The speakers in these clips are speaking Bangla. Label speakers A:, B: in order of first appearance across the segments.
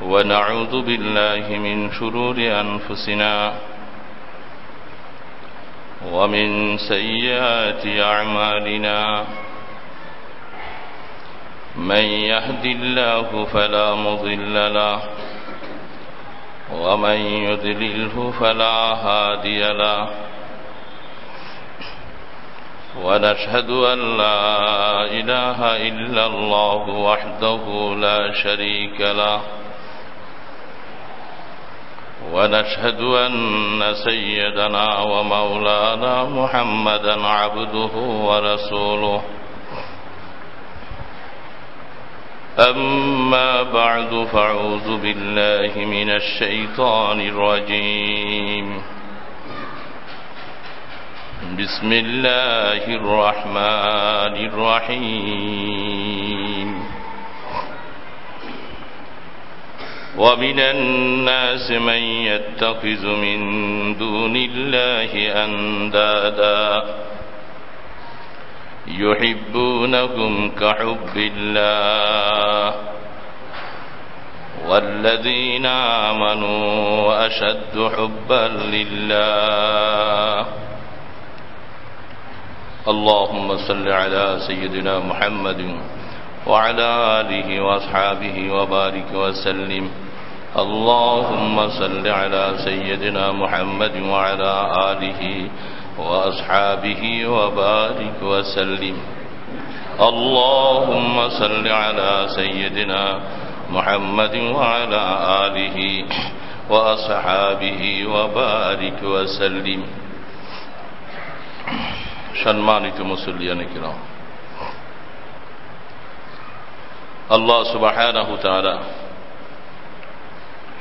A: ونعوذ بالله من شرور أنفسنا ومن سيئات أعمالنا. من يهد الله فلا مضل له ومن يذلله فلا هادي له. ونشهد أن لا إله إلا الله وحده لا شريك له. ونشهد أن سيدنا ومولانا محمدا عبده ورسوله. أما بعد فأعوذ بالله من الشيطان الرجيم. بسم الله الرحمن الرحيم. ومن الناس من يتخذ من دون الله أندادا يحبونهم كحب الله والذين آمنوا أشد حبا لله اللهم صل على سيدنا محمد وعلى آله وأصحابه وبارك وسلم اللهم صل على سيدنا محمد وعلى آله وأصحابه وبارك وسلم اللهم صل على سيدنا محمد وعلى آله وأصحابه وبارك وسلم সম্মানিত মুসল্লিয়ান কিরাম আল্লাহ সুবাহ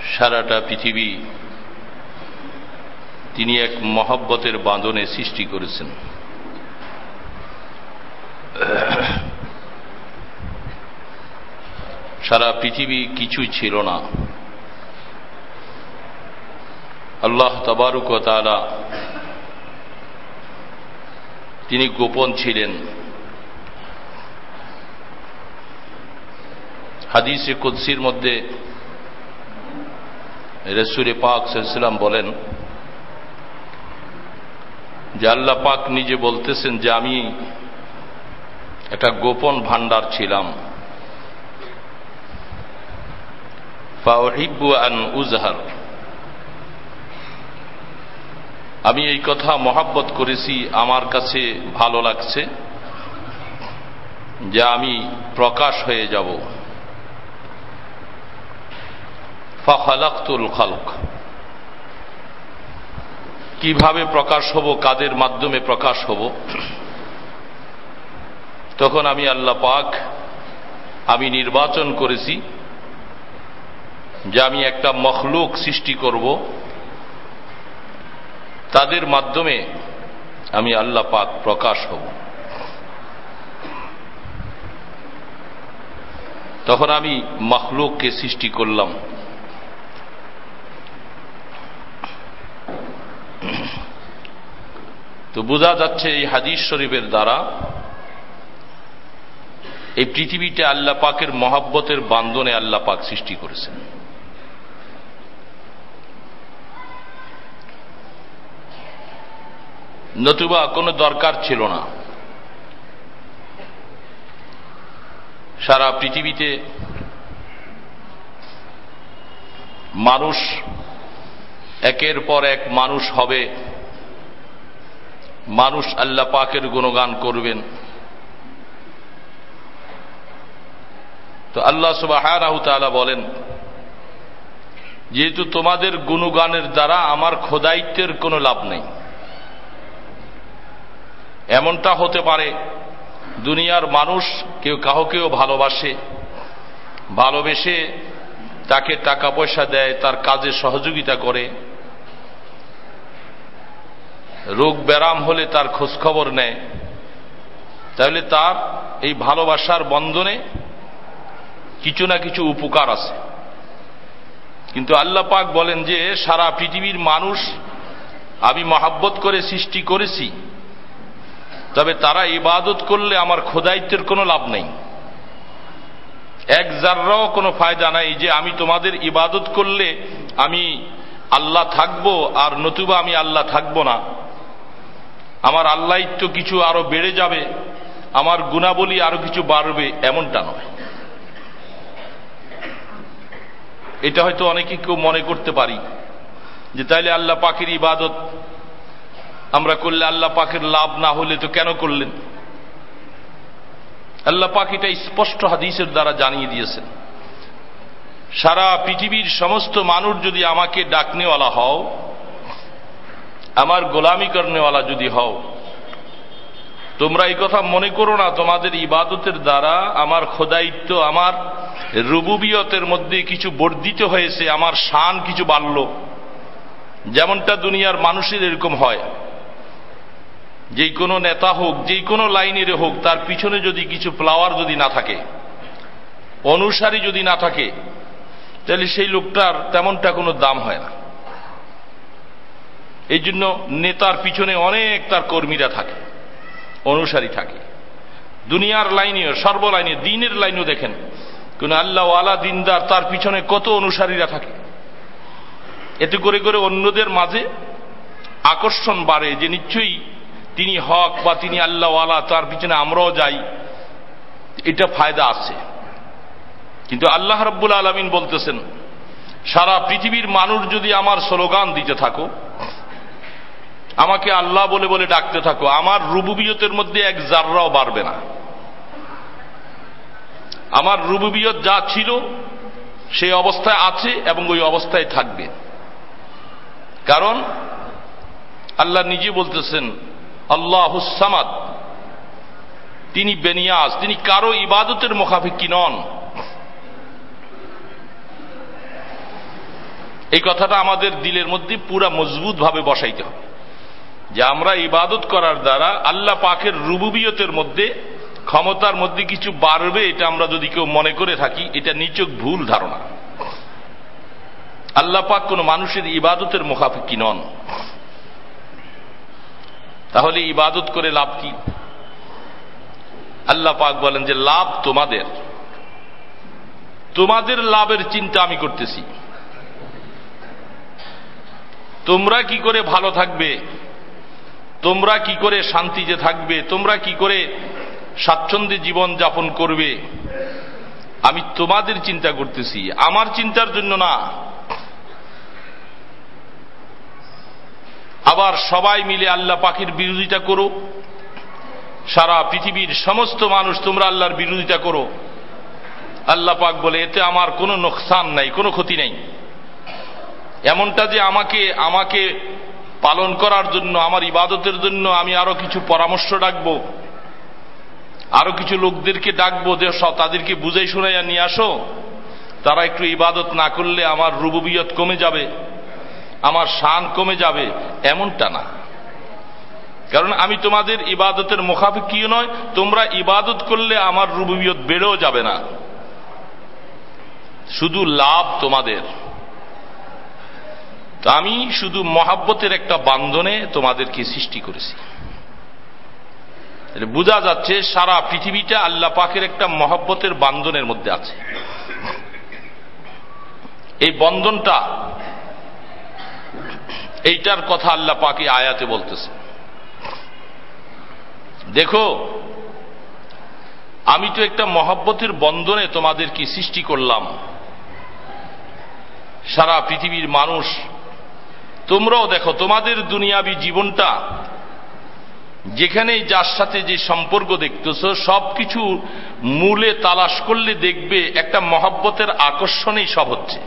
A: সারাটা পৃথিবী তিনি এক মহব্বতের বাঁধনে সৃষ্টি করেছেন। সারা পৃথিবী কিছুই ছিল না। আল্লাহ তবারুক তালা তিনি গোপন ছিলেন। হাদিসে কুদ্সির মধ্যে রসুরে পাক সাল্লাম বলেন যে আল্লাহ পাক নিজে বলতেছেন যে আমি একটা গোপন ভান্ডার ছিলাম। উজহার। আমি এই কথা মহাব্বত করেছি, আমার কাছে ভালো লাগছে যে আমি প্রকাশ হয়ে যাব। ফালাক্তুল খালক। কীভাবে প্রকাশ হব, কাদের মাধ্যমে প্রকাশ হব? তখন আমি আল্লাহ পাক আমি নির্বাচন করেছি যে আমি একটা মখলুক সৃষ্টি করব। তাদের মাধ্যমে আমি আল্লাহ পাক প্রকাশ হব। তখন আমি মখলুককে সৃষ্টি করলাম। তো বোঝা যাচ্ছে এই হাদিস শরীফের দ্বারা এই পৃথিবীতে আল্লাহ পাকের মহাব্বতের বান্ধনে আল্লাহ পাক সৃষ্টি করেছেন। নতুবা কোনো দরকার ছিল না। সারা পৃথিবীতে মানুষ একের পর এক মানুষ হবে মানুষ আল্লাহ পাকের গুণগান করবেন। তো আল্লাহ সুবাহ বলেন, যেহেতু তোমাদের গুণগানের দ্বারা আমার খোদায়িত্বের কোনো লাভ নেই। এমনটা হতে পারে, দুনিয়ার মানুষ কেউ কাহকেও ভালোবাসে, ভালোবেসে তাকে টাকা পয়সা দেয়, তার কাজে সহযোগিতা করে রোগ ব্যারাম হলে তার খোঁজখবর নেয়। তাহলে তার এই ভালোবাসার বন্ধনে কিছু না কিছু উপকার আছে। কিন্তু আল্লাহ পাক বলেন যে, সারা পৃথিবীর মানুষ আমি মহাব্বত করে সৃষ্টি করেছি, তবে তারা ইবাদত করলে আমার খোদায়িত্বের কোনো লাভ নেই। এক জাররাও কোনো ফায়দা নাই যে, আমি তোমাদের ইবাদত করলে আমি আল্লাহ থাকব আর নতুবা আমি আল্লাহ থাকব না। আমার আল্লাহিত্ব কিছু আরও বেড়ে যাবে, আমার গুণাবলী আরও কিছু বাড়বে, এমনটা নয়। এটা হয়তো অনেকে কেউ মনে করতে পারি যে তাইলে আল্লাহ পাখির ইবাদত, আমরা করলে আল্লাহ পাখির লাভ না হলে তো কেন করলেন? আল্লাহ পাখিটা স্পষ্ট হাদিসের দ্বারা জানিয়ে দিয়েছেন। সারা পৃথিবীর সমস্ত মানুষ যদি আমাকে ডাকনেওয়ালা হও আমার গোলামি করনেওয়ালা যদি হও, তোমরা এই কথা মনে করো না, তোমাদের ইবাদতের দ্বারা আমার খোদায়িত্ব, আমার রুবুবিয়তের মধ্যে কিছু বর্ধিত হয়েছে, আমার শান কিছু বাড়ল। যেমনটা দুনিয়ার মানুষের এরকম হয়। যে কোনো নেতা হোক, যে কোনো লাইনের হোক, তার পিছনে যদি কিছু ফ্লাওয়ার যদি না থাকে, অনুসারী যদি না থাকে, তাহলে সেই লোকটার তেমনটা কোনো দাম হয় না। এই জন্য নেতার পিছনে অনেক তার কর্মীরা থাকে, অনুসারী থাকে। দুনিয়ার লাইনেও সর্বলাইনে, দিনের লাইনেও দেখেন। কোন আল্লাহ আলা দিনদার তার পিছনে কত অনুসারীরা থাকে। এতে করে করে অন্যদের মাঝে আকর্ষণ বাড়ে যে নিশ্চয়ই তিনি হক বা তিনি আল্লাহ আলা তার পিছনে আমরাও যাই, এটা ফায়দা আছে। কিন্তু আল্লাহ রব্বুল আলমিন বলতেছেন, সারা পৃথিবীর মানুষ যদি আমার স্লোগান দিতে থাকো আমাকে আল্লাহ বলে বলে ডাকতে থাকো, আমার রুবুবিয়তের মধ্যে এক জাররাও বাড়বে না। আমার রুবুবিয়ত যা ছিল, সেই অবস্থায় আছে এবং ওই অবস্থায় থাকবে। কারণ, আল্লাহ নিজে বলতেছেন আল্লাহ হুসামাদ তিনি বেনিয়াজ, তিনি কারও ইবাদতের মুখাফিকি নন। এই কথাটা আমাদের দিলের মধ্যে পুরা মজবুত ভাবে বসাইতে হবে। যে আমরা ইবাদত করার দ্বারা আল্লাহ পাকের রুবুবিয়তের মধ্যে, ক্ষমতার মধ্যে কিছু বাড়বে এটা আমরা যদি কেউ মনে করে থাকি, এটা নিচক ভুল ধারণা। আল্লাহ পাক কোন মানুষের ইবাদতের মুখাফিকি নন। তাহলে ইবাদত করে লাভ কি? আল্লাহ পাক বলেন যে, লাভ তোমাদের। তোমাদের লাভের চিন্তা আমি করতেছি। তোমরা কি করে ভালো থাকবে? তোমরা কি করে শান্তিতে থাকবে? তোমরা কি করে স্বাচ্ছন্দ্যে জীবন যাপন করবে? আমি তোমাদের চিন্তা করতেছি। আমার চিন্তার জন্য না। আবার সবাই মিলে আল্লাহ পাখির বিরোধিতা করো। সারা পৃথিবীর সমস্ত মানুষ তোমরা আল্লাহর বিরোধিতা করো। আল্লাহ পাক বলে, এতে আমার কোনো নোকসান নাই, কোনো ক্ষতি নেই। এমনটা যে আমাকে আমাকে পালন করার জন্য, আমার ইবাদতের জন্য আমি আরও কিছু পরামর্শ ডাকবো। আরও কিছু লোকদেরকে ডাকবো, যে তাদেরকে বুঝাই শুনাইয়া নিয়ে আসো। তারা একটু ইবাদত না করলে আমার রুবুবিয়ত কমে যাবে, আমার শান কমে যাবে, এমনটা না। কারণ আমি তোমাদের ইবাদতের মুখাফিকিও নয় তোমরা ইবাদত করলে আমার রুবুবিয়ত বেড়েও যাবে না। শুধু লাভ তোমাদের। তো আমি শুধু মহাব্বতের একটা বান্ধনে তোমাদেরকে সৃষ্টি করেছি। বোঝা যাচ্ছে সারা পৃথিবীটা আল্লাহ পাকের একটা মহব্বতের বান্ধনের মধ্যে আছে। এই বন্ধনটা, এইটার কথা আল্লাহ পাকে আয়াতে বলতেছে। দেখো, আমি তো একটা মহব্বতের বন্ধনে তোমাদেরকে সৃষ্টি করলাম। সারা পৃথিবীর মানুষ তোমরাও দেখো, তোমাদের দুনিয়াবি জীবনটা যেখানে যার সাথে যে সম্পর্ক দেখতেছ, সবকিছু মূলে তালাশ করলে দেখবে একটা মহাব্বতের আকর্ষণেই সব হচ্ছে।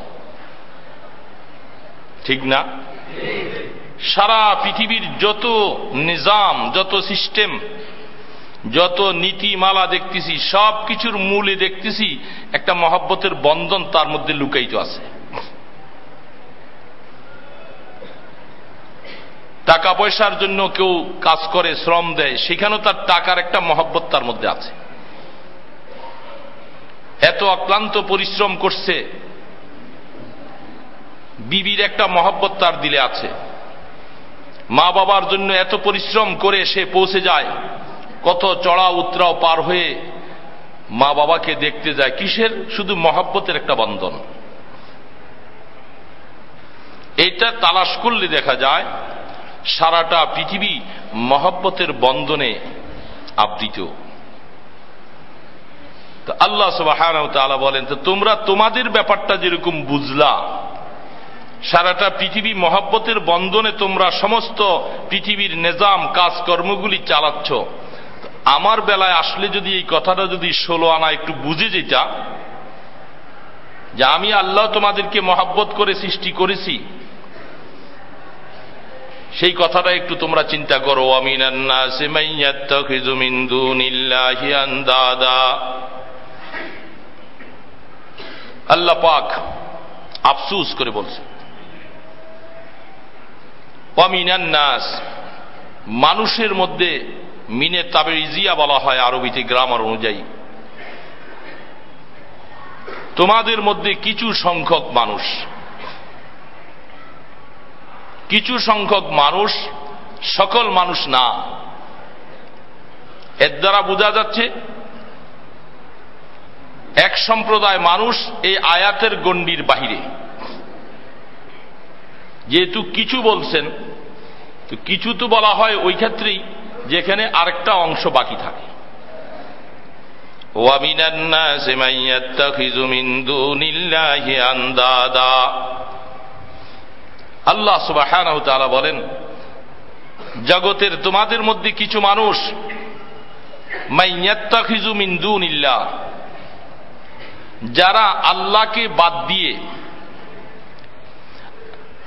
A: ঠিক না? সারা পৃথিবীর যত নিজাম, যত সিস্টেম, যত নীতিমালা দেখতেছি সব কিছুর মূলে দেখতেছি একটা মহাব্বতের বন্ধন তার মধ্যে লুকাইত আছে। টাকা পয়সার জন্য কেউ কাজ করে, শ্রম দেয়, সেখানেও তার টাকার একটা মহব্বত তার মধ্যে আছে। এত অক্লান্ত পরিশ্রম করছে, বিবির একটা মহব্বত তার দিলে আছে। মা বাবার জন্য এত পরিশ্রম করে সে পৌঁছে যায়, কত চড়া উত্তরাও পার হয়ে মা বাবাকে দেখতে যায়। কিসের? শুধু মহাব্বতের একটা বন্ধন। এটা তালাশ করলে দেখা যায় সারাটা পৃথিবী মহব্বতের বন্ধনে আবৃত। তো আল্লাহ সুবাহ বলেন, তো তোমরা তোমাদের ব্যাপারটা যেরকম বুঝলা, সারাটা পৃথিবী মহাব্বতের বন্ধনে তোমরা সমস্ত পৃথিবীর নিজাম, কাজকর্মগুলি চালাচ্ছ। আমার বেলায় আসলে যদি এই কথাটা যদি ষোলো আনা একটু বুঝে যেটা যে আমি আল্লাহ তোমাদেরকে মহাব্বত করে সৃষ্টি করেছি সেই কথাটা একটু তোমরা চিন্তা করো। আল্লাহ পাক আফসুস করে বলছে নাস, মানুষের মধ্যে মিনে তাবেরিজিয়া বলা হয় আরবিতে গ্রামার অনুযায়ী। তোমাদের মধ্যে কিছু সংখ্যক মানুষ কিছু সংখ্যক মানুষ সকল মানুষ না। এর দ্বারা বোঝা যাচ্ছে, এক সম্প্রদায় মানুষ এই আয়াতের গণ্ডির বাহিরে। যেহেতু কিছু বলছেন, তো কিছু তো বলা হয় ওই ক্ষেত্রেই, যেখানে আরেকটা অংশ বাকি থাকে। আল্লাহ সুবাহ বলেন, জগতের তোমাদের মধ্যে কিছু মানুষ যারা আল্লাহকে বাদ দিয়ে,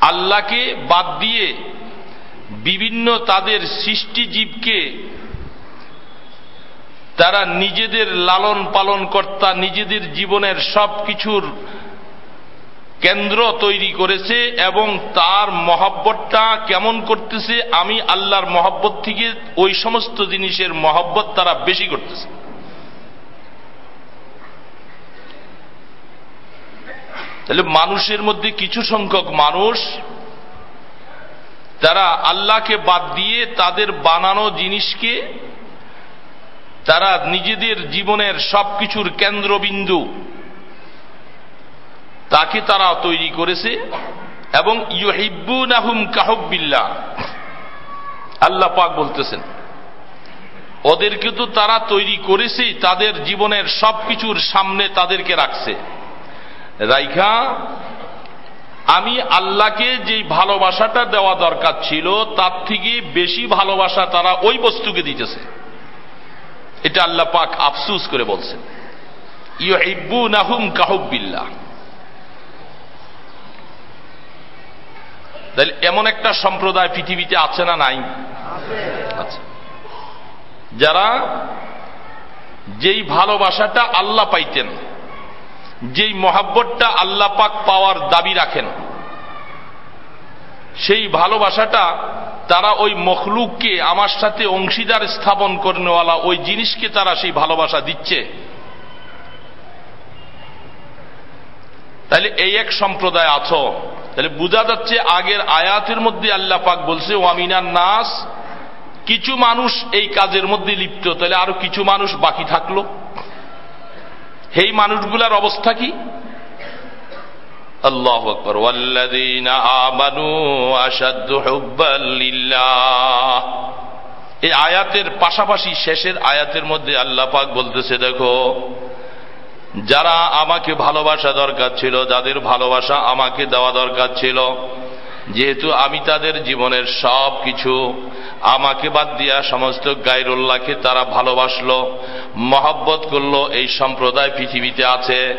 A: আল্লাহকে বাদ দিয়ে বিভিন্ন তাদের সৃষ্টিজীবকে তারা নিজেদের লালন পালন কর্তা, নিজেদের জীবনের সব কিছুর কেন্দ্র তৈরি করেছে এবং তার মহব্বতটা কেমন করতেছে, আমি আল্লাহর মহব্বত থেকে ওই সমস্ত জিনিসের মহব্বত তারা বেশি করতেছে। তাহলে মানুষের মধ্যে কিছু সংখ্যক মানুষ তারা আল্লাহকে বাদ দিয়ে তাদের বানানো জিনিসকে, তারা নিজেদের জীবনের সবকিছুর কেন্দ্রবিন্দু তাকে তারা তৈরি করেছে এবং ইউহিব্বু নাহুম কাহব্বিল্লা আল্লাহ পাক বলতেছেন, ওদেরকে তো তারা তৈরি করেছেই, তাদের জীবনের সব কিছুর সামনে তাদেরকে রাখছে। রাইখা, আমি আল্লাহকে যেই ভালোবাসাটা দেওয়া দরকার ছিল, তার থেকে বেশি ভালোবাসা তারা ওই বস্তুকে দিতেছে। এটা আল্লাহ পাক আফসুস করে বলছেন। ইউ নাহুম কাহুবিল্লা তাহলে এমন একটা সম্প্রদায় পৃথিবীতে আছে না নাই? আচ্ছা যারা যেই ভালোবাসাটা আল্লাহ পাইতেন যেই মহাব্বতটা আল্লাহ পাক পাওয়ার দাবি রাখেন সেই ভালোবাসাটা তারা ওই মখলুককে আমার সাথে অংশীদার স্থাপন করেনওয়ালা ওই জিনিসকে তারা সেই ভালোবাসা দিচ্ছে। তাহলে এই এক সম্প্রদায় আছো। তাহলে বোঝা যাচ্ছে আগের আয়াতের মধ্যে আল্লাহ পাক বলছে ওয়ামিনার নাস কিছু মানুষ এই কাজের মধ্যে লিপ্ত। তাহলে আরও কিছু মানুষ বাকি থাকল। সেই মানুষগুলার অবস্থা কি? আল্লাহ আমানু এই আয়াতের পাশাপাশি শেষের আয়াতের মধ্যে আল্লাহ পাক বলতেছে, দেখো যারা আমাকে ভালোবাসা দরকার ছিল, যাদের ভালোবাসা আমাকে দেওয়া দরকার ছিল, যেহেতু আমি তাদের জীবনের সব কিছু আমাকে বাদ দিয়া সমস্ত গাইরুল্লাহকে তারা ভালোবাসল, মহব্বত করল, এই সম্প্রদায় পৃথিবীতে আছে।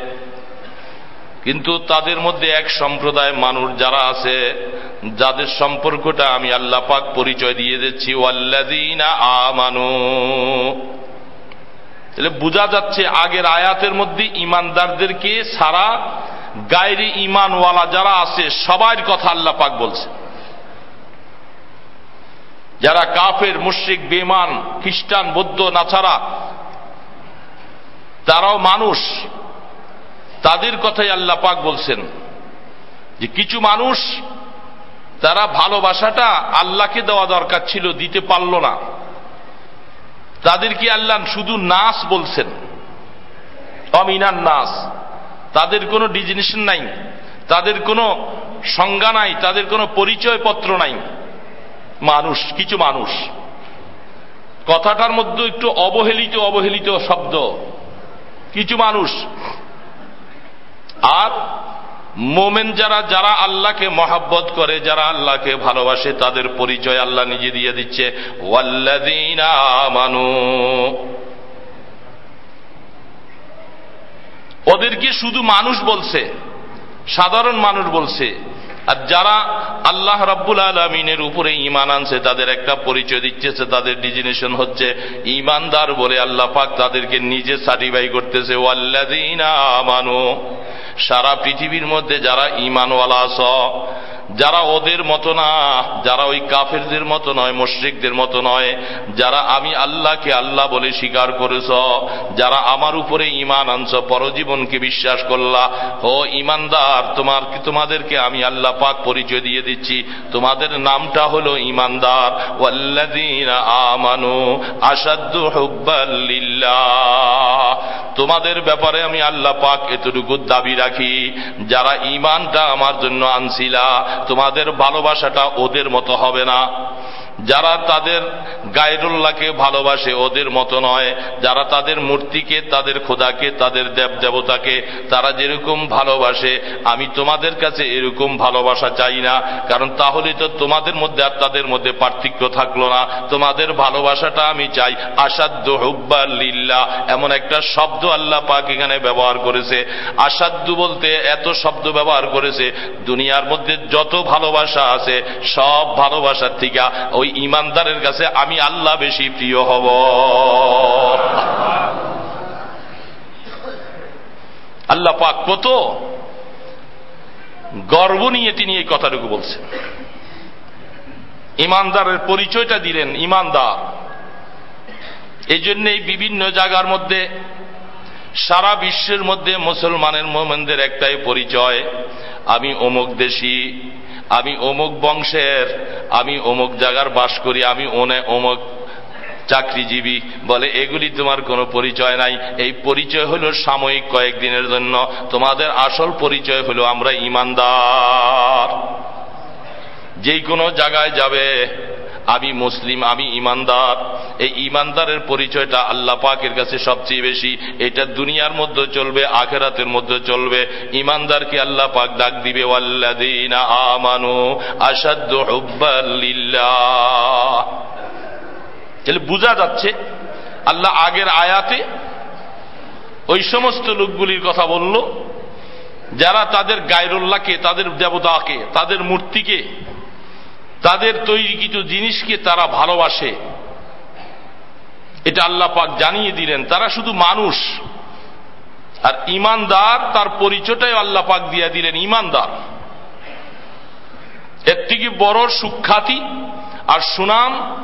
A: কিন্তু তাদের মধ্যে এক সম্প্রদায় মানুষ যারা আছে, যাদের সম্পর্কটা আমি আল্লাহ পাক পরিচয় দিয়ে দিচ্ছি ওয়াল্লাদিনা আমানু। তাহলে বোঝা যাচ্ছে আগের আয়াতের মধ্যে ইমানদারদেরকে সারা গায়েরি ইমানওয়ালা যারা আছে, সবার কথা আল্লাহ পাক বলছে যারা কাফের, মুশ্রিক বেমান খ্রিস্টান, বৌদ্ধ নাছাড়া তারাও মানুষ। তাদের কথাই আল্লাহ পাক বলছেন যে কিছু মানুষ, তারা ভালোবাসাটা আল্লাহকে দেওয়া দরকার ছিল, দিতে পারল না। তাদেরকে আল্লাহ শুধু নাস বলছেন? অমিনার নাস। তাদের কোনো ডিজিনেশন নাই। তাদের কোনো সংজ্ঞা নাই। তাদের কোনো পরিচয় পত্র নাই। মানুষ, কিছু মানুষ। কথাটার মধ্যে একটু অবহেলিত অবহেলিত শব্দ। কিছু মানুষ। আর মোমেন যারা যারা আল্লাহকে মহাব্বত করে, যারা আল্লাহকে ভালোবাসে, তাদের পরিচয় আল্লাহ নিজে দিয়ে দিচ্ছে। মানু ওদেরকে শুধু মানুষ বলছে? সাধারণ মানুষ বলছে। আর যারা আল্লাহ রাব্বুল আলমিনের উপরে ইমান আনছে, তাদের একটা পরিচয় দিচ্ছে তাদের ডিজিনেশন হচ্ছে ইমানদার বলে আল্লাহ পাক তাদেরকে নিজে সার্টিফাই করতেছে। ওয়াল্লাদিনা আমানো। সারা পৃথিবীর মধ্যে যারা ইমানওয়ালা আস যারা ওদের মতো না, যারা ওই কাফেরদের মতো নয়, মুশ্রিকদের মতো নয়, যারা আমি আল্লাহকে আল্লাহ বলে স্বীকার করেছ, যারা আমার উপরে ইমান আনছ, পরজীবনকে বিশ্বাস করলা, ও ইমানদার তোমার, তোমাদেরকে আমি আল্লাহ পাক পরিচয় দিয়ে দিচ্ছি। তোমাদের নামটা হলো ইমানদার আমানু তোমাদের ব্যাপারে আমি আল্লাহ পাক এতটুকু দাবি রাখি। যারা ইমানটা আমার জন্য আনছিলা তোমাদের ভালোবাসাটা ওদের মতো হবে না। যারা তাদের গায়রুল্লাহকে ভালোবাসে, ওদের মতো নয়। যারা তাদের মূর্তিকে, তাদের খোদাকে, তাদের দেব দেবতাকে, তারা যেরকম ভালোবাসে, আমি তোমাদের কাছে এরকম ভালোবাসা চাই না। কারণ তাহলে তো তোমাদের মধ্যে আর তাদের মধ্যে পার্থক্য থাকল না। তোমাদের ভালোবাসাটা আমি চাই। আসাধ্য হুব্বাল্লিল্লা এমন একটা শব্দ আল্লাহ পাক এখানে ব্যবহার করেছে। আসাধ্য বলতে এত শব্দ ব্যবহার করেছে, দুনিয়ার মধ্যে যত ভালোবাসা আছে, সব ভালোবাসার থেকে। ওই ওই ইমানদারের কাছে আমি আল্লাহ বেশি প্রিয় হব। আল্লাহ পাক কত গর্ব নিয়ে তিনি এই কথাটুকু বলছেন। ইমানদারের পরিচয়টা দিলেন, ইমানদার। এই জন্যই বিভিন্ন জায়গার মধ্যে, সারা বিশ্বের মধ্যে মুসলমানের মোমেনদের একটাই পরিচয়, আমি অমুক দেশি আমি অমুক বংশের, আমি অমুক জায়গার বাস করি, আমি ওনে অমুক চাকরিজীবী বলে, এগুলি তোমার কোনো পরিচয় নাই। এই পরিচয় হল সাময়িক কয়েকদিনের জন্য। তোমাদের আসল পরিচয় হল আমরা ইমানদার। যে কোনো জায়গায় যাবে আমি মুসলিম, আমি ইমানদার। এই ইমানদারের পরিচয়টা আল্লাহ পাকের কাছে সবচেয়ে বেশি। এটা দুনিয়ার মধ্যে চলবে, আখেরাতের মধ্যে চলবে। ইমানদারকে আল্লাহ পাক ডাক দিবে আমানু আসাদ্দ তাহলে বোঝা যাচ্ছে, আল্লাহ আগের আয়াতে ওই সমস্ত লোকগুলির কথা বলল, যারা তাদের গায়রুল্লাহকে, তাদের দেবতাকে, তাদের মূর্তিকে তাদের তৈরি কিছু জিনিসকে তারা ভালোবাসে। এটা আল্লাহ পাক জানিয়ে দিলেন। তারা শুধু মানুষ। আর ইমানদার তার পরিচয়টাই আল্লাহ পাক দিয়ে দিলেন, ইমানদার। এর থেকে বড় সুখ্যাতি আর সুনাম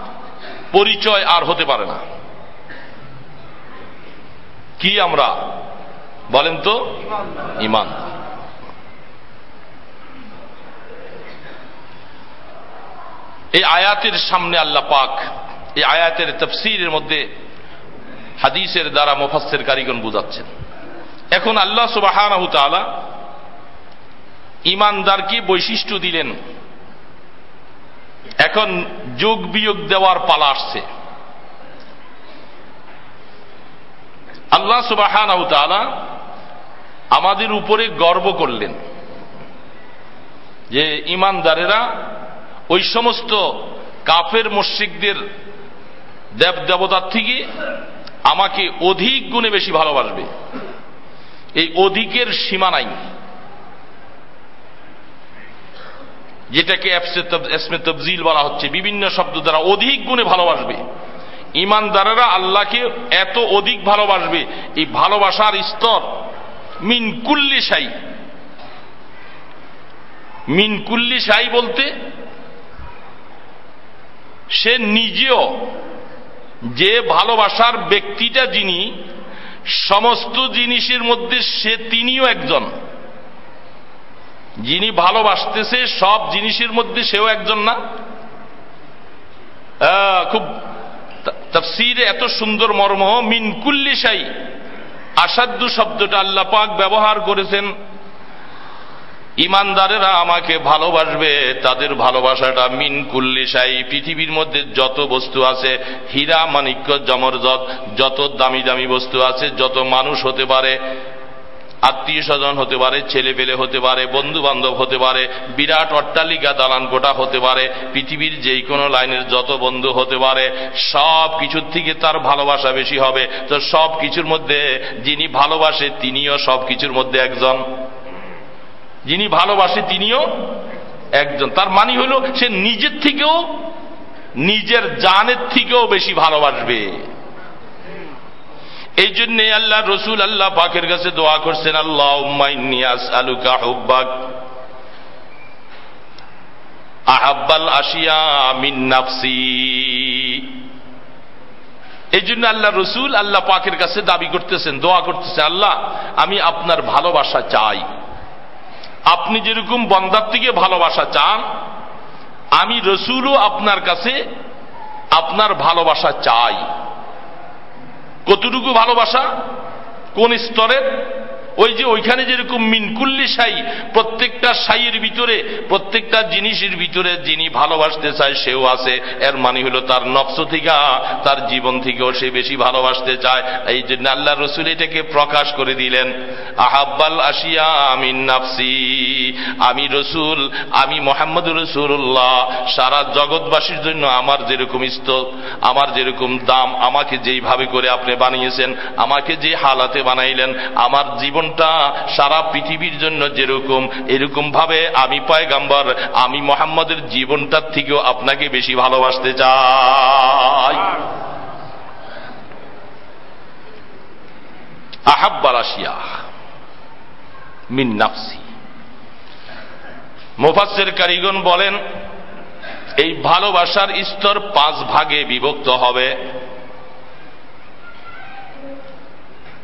A: পরিচয় আর হতে পারে না। কি আমরা? বলেন তো? ইমানদার। এই আয়াতের সামনে আল্লাহ পাক, এই আয়াতের তফসিরের মধ্যে হাদিসের দ্বারা মোফাসের কারিগণ বুঝাচ্ছেন। এখন আল্লাহ সুবাহ ইমানদারকে বৈশিষ্ট্য দিলেন। এখন যোগ বিয়োগ দেওয়ার পালা আসছে। আল্লাহ সুবাহ আমাদের উপরে গর্ব করলেন যে ইমানদারেরা ওই সমস্ত কাফের মসজিদদের দেব দেবতার থেকে আমাকে অধিক গুণে বেশি ভালোবাসবে। এই অধিকের সীমা নাই। যেটাকে এসমে তবজিল বলা হচ্ছে। বিভিন্ন শব্দ দ্বারা অধিক গুণে ভালোবাসবে। ইমানদারেরা আল্লাহকে এত অধিক ভালোবাসবে। এই ভালোবাসার স্তর মিনকুল্লি সাই মিনকুল্লি সাই বলতে সে নিজেও যে ভালোবাসার ব্যক্তিটা যিনি, সমস্ত জিনিসের মধ্যে সে তিনিও একজন। যিনি ভালোবাসতেছে, সব জিনিসের মধ্যে সেও একজন না। খুব তফসিরে এত সুন্দর মর্ম মিনকুল্লিশাই আসাধ্য শব্দটা আল্লাপাক ব্যবহার করেছেন। ইমানদারেরা আমাকে ভালোবাসবে, তাদের ভালোবাসাটা মিন কুল্লিশাই পৃথিবীর মধ্যে যত বস্তু আছে, হীরা, মানিক্য, জমরজত, যত দামি দামি বস্তু আছে, যত মানুষ হতে পারে, আত্মীয় স্বজন হতে পারে ছেলে পেলে হতে পারে বন্ধু বান্ধব হতে পারে, বিরাট অট্টালিকা দালান কোটা হতে পারে, পৃথিবীর যেই কোনো লাইনের যত বন্ধু হতে পারে, সব কিছুর থেকে তার ভালোবাসা বেশি হবে। তো সব কিছুর মধ্যে যিনি ভালোবাসে, তিনিও সব কিছুর মধ্যে একজন। যিনি ভালোবাসে তিনিও একজন। তার মানে হল, সে নিজের থেকেও, নিজের জানের থেকেও বেশি ভালোবাসবে। এই জন্য আল্লাহ রসুল আল্লাহ পাকের কাছে দোয়া করছেন আল্লাহ আলুকা হুব্বাক। আহাব্বাল আসিয়া মিন নাফসি। এই জন্য আল্লাহ রসুল আল্লাহ পাকের কাছে দাবি করতেছেন, দোয়া করতেছেন, আল্লাহ, আমি আপনার ভালোবাসা চাই। আপনি যেরকম বন্দার থেকে ভালোবাসা চান, আমি রসুলও আপনার কাছে আপনার ভালোবাসা চাই। কতটুকু ভালোবাসা? কোন স্তরের? ওই যে ওইখানে যেরকম মিনকুল্লি সাই, প্রত্যেকটা সাইয়ের ভিতরে, প্রত্যেকটা জিনিসের ভিতরে যিনি ভালোবাসতে চায় সেও আছে। এর মানে হলো তার নকশ থেকে, তার জীবন থেকেও সে বেশি ভালোবাসতে চায়। এই জন্য আল্লাহ রসুল এটাকে প্রকাশ করে দিলেন। আহাব্বাল আসিয়া আমিন নাফসি, আমি রসুল, আমি মোহাম্মদ রসুল্লাহ সারা জগৎবাসীর জন্য আমার যেরকম ইস্ত আমার যেরকম দাম, আমাকে যেইভাবে করে আপনি বানিয়েছেন, আমাকে যে হালাতে বানাইলেন, আমার জীবন জীবনটা সারা পৃথিবীর জন্য যেরকম, এরকম ভাবে আমি পয়গাম্বর, আমি মোহাম্মদের জীবনটার থেকেও আপনাকে বেশি ভালোবাসতে চাই। আহাব্বার আসিয়া মিন মুফাসের কারিগন বলেন, এই ভালোবাসার স্তর পাঁচ ভাগে বিভক্ত হবে।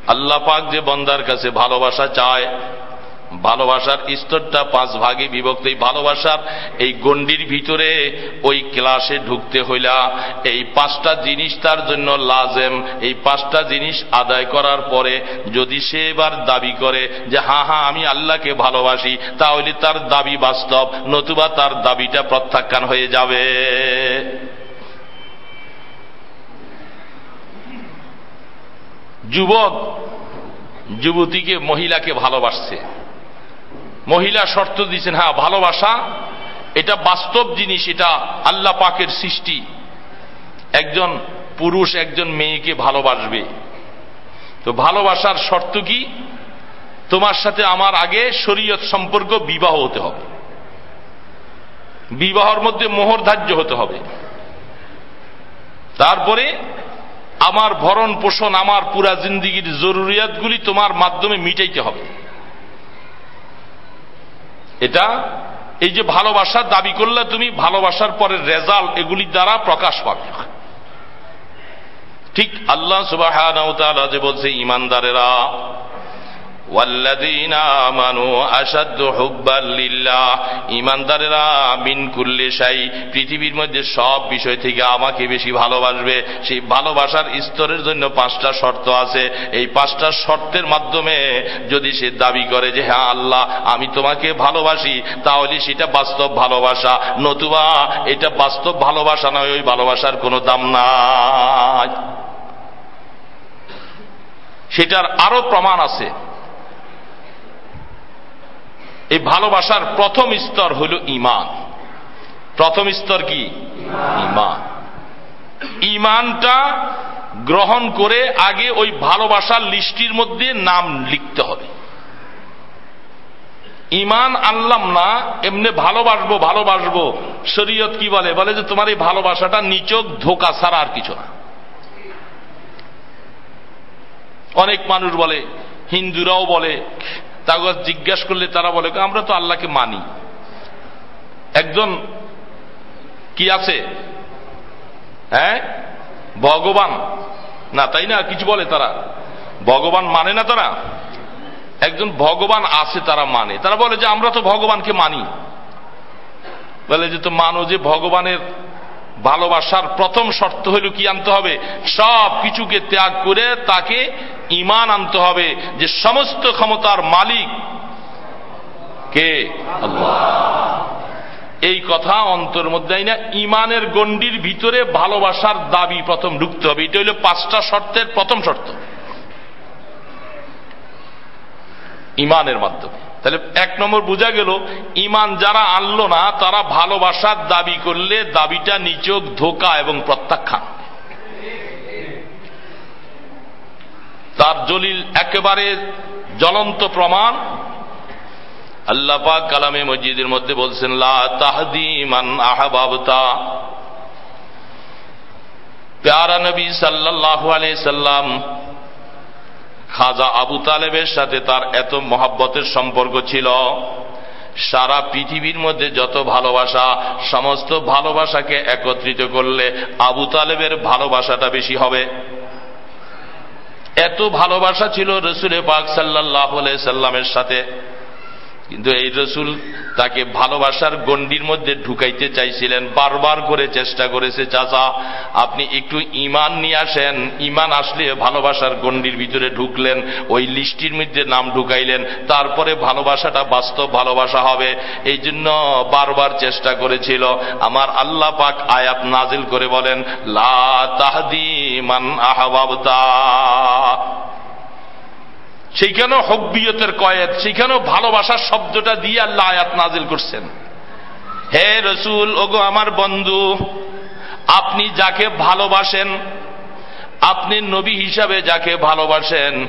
A: আল্লাহ পাক যে বন্দার কাছে ভালোবাসা চায়, ভালোবাসার স্তরটা পাঁচ ভাগে বিভক্ত। এই ভালোবাসার এই গণ্ডির ভিতরে ওই ক্লাসে ঢুকতে হইলা। এই পাঁচটা জিনিস তার জন্য লাজেম। এই পাঁচটা জিনিস আদায় করার পরে যদি সে এবার দাবি করে যে, হা হা, আমি আল্লাহকে ভালোবাসি তাহলে তার দাবি বাস্তব, নতুবা তার দাবিটা প্রত্যাখ্যান হয়ে যাবে। যুবক যুবতীকে, মহিলাকে ভালোবাসছে। মহিলা শর্ত দিচ্ছেন হ্যাঁ ভালোবাসা, এটা বাস্তব জিনিস, এটা আল্লাহ পাকের সৃষ্টি। একজন পুরুষ, একজন মেয়েকে ভালোবাসবে। তো ভালোবাসার শর্ত কি? তোমার সাথে আমার আগে শরীয়ত সম্পর্ক বিবাহ হতে হবে। বিবাহর মধ্যে মোহর ধার্য হতে হবে। তারপরে আমার ভরণ পোষণ, আমার পুরা জিন্দিগির জরুরিয়াতগুলি তোমার মাধ্যমে মিটাইতে হবে। এটা এই যে ভালোবাসার দাবি করলে তুমি, ভালোবাসার পরে রেজাল্ট এগুলি দ্বারা প্রকাশ পাবে। ঠিক আল্লাহ সুবাহ যে বলছে, ইমানদারেরা ইমানদারেরা মিন কুল্লে সাই পৃথিবীর মধ্যে সব বিষয় থেকে আমাকে বেশি ভালোবাসবে। সেই ভালোবাসার স্তরের জন্য পাঁচটা শর্ত আছে। এই পাঁচটা শর্তের মাধ্যমে যদি সে দাবি করে যে হ্যাঁ আল্লাহ, আমি তোমাকে ভালোবাসি, তাহলে সেটা বাস্তব ভালোবাসা। নতুবা এটা বাস্তব ভালোবাসা নয়, ওই ভালোবাসার কোনো দাম নাই। সেটার আরও প্রমাণ আছে। এই ভালোবাসার প্রথম স্তর হল ইমান। প্রথম স্তর কি? ইমান। ইমানটা গ্রহণ করে আগে ওই ভালোবাসার লিস্টির মধ্যে নাম লিখতে হবে। ইমান আনলাম না, এমনি ভালোবাসবো ভালোবাসবো। শরীয়ত কি বলে? বলে যে তোমার এই ভালোবাসাটা নিচক, ধোকা ছাড়া আর কিছু না। অনেক মানুষ বলে, হিন্দুরাও বলে তাগজ জিজ্ঞাসা করলে তারা বলে, আমরা তো আল্লাহকে মানি। একজন, কি আছে? হ্যাঁ ভগবান। না, তাই না? কিছু বলে তারা। ভগবান মানে না তারা? একজন ভগবান আছে, তারা মানে। তারা বলে যে, আমরা তো ভগবানকে মানি। বলে যে, তো মানো যে, ভগবানের ভালোবাসার প্রথম শর্ত হইল কি আনতে হবে? সব কিছুকে ত্যাগ করে তাকে ইমান আনতে হবে। যে সমস্ত ক্ষমতার মালিক কে? এই কথা অন্তর মধ্যে না ইমানের গণ্ডির ভিতরে ভালোবাসার দাবি প্রথম ঢুকতে হবে। এটা হইল পাঁচটা শর্তের প্রথম শর্ত। ইমানের মাধ্যমে। তাহলে এক নম্বর বোঝা গেল, ইমান যারা আনলো না, তারা ভালোবাসার দাবি করলে দাবিটা নিচক ধোকা এবং প্রত্যাখ্যান। তার জলিল একেবারে জ্বলন্ত প্রমাণ। আল্লাহ পাক কালামে মসজিদের মধ্যে বলছেন, লা তাহদি মান আহাবাবতা। প্যারা নবী সাল্লাহ সাল্লাম খাজা আবু তালেবের সাথে তার এত মহাব্বতের সম্পর্ক ছিল। সারা পৃথিবীর মধ্যে যত ভালোবাসা, সমস্ত ভালোবাসাকে একত্রিত করলে আবু তালেবের ভালোবাসাটা বেশি হবে। এত ভালোবাসা ছিল রসুলে পাক সাল্লাহ সাল্লামের সাথে। কিন্তু এই রসুল তাকে ভালোবাসার গণ্ডির মধ্যে ঢুকাইতে চাইছিলেন, বারবার করে চেষ্টা করেছে, চাচা, আপনি একটু ইমান নিয়ে আসেন। ইমান আসলে ভালোবাসার গণ্ডির ভিতরে ঢুকলেন, ওই লিস্টির মধ্যে নাম ঢুকাইলেন, তারপরে ভালোবাসাটা বাস্তব ভালোবাসা হবে। এই জন্য বারবার চেষ্টা করেছিল। আমার আল্লাহ পাক আয়াত নাজিল করে বলেন, লা তাহদি মান আহবাবতা। সেইখানেও হব্বিয়তের কয়েদ সেইখানেও ভালোবাসার শব্দটা দিয়ে আল্লাহ আয়াত নাজিল করছেন। হে রসুল, ওগো আমার বন্ধু, আপনি যাকে ভালোবাসেন আপনি নবী হিসাবে যাকে ভালোবাসেন,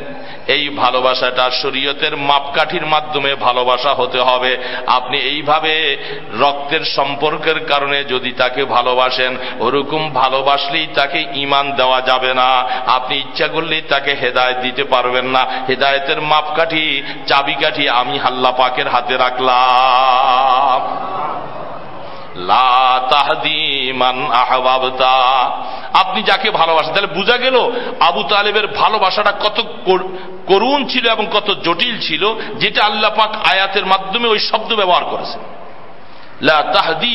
A: এই ভালোবাসাটা শরীয়তের মাপকাঠির মাধ্যমে ভালোবাসা হতে হবে। আপনি এইভাবে রক্তের সম্পর্কের কারণে যদি তাকে ভালোবাসেন, ওরকম ভালোবাসলেই তাকে ইমান দেওয়া যাবে না। আপনি ইচ্ছা করলেই তাকে হেদায়ত দিতে পারবেন না। হেদায়তের মাপকাঠি, চাবিকাঠি আমি হাল্লা পাকের হাতে রাখলাম। আপনি যাকে ভালোবাসেন, তাহলে বোঝা গেল আবু তালেবের ভালোবাসাটা কত করুণ ছিল এবং কত জটিল ছিল, যেটা আল্লাহ পাক আয়াতের মাধ্যমে ওই শব্দ ব্যবহার করেছেন। তাহদি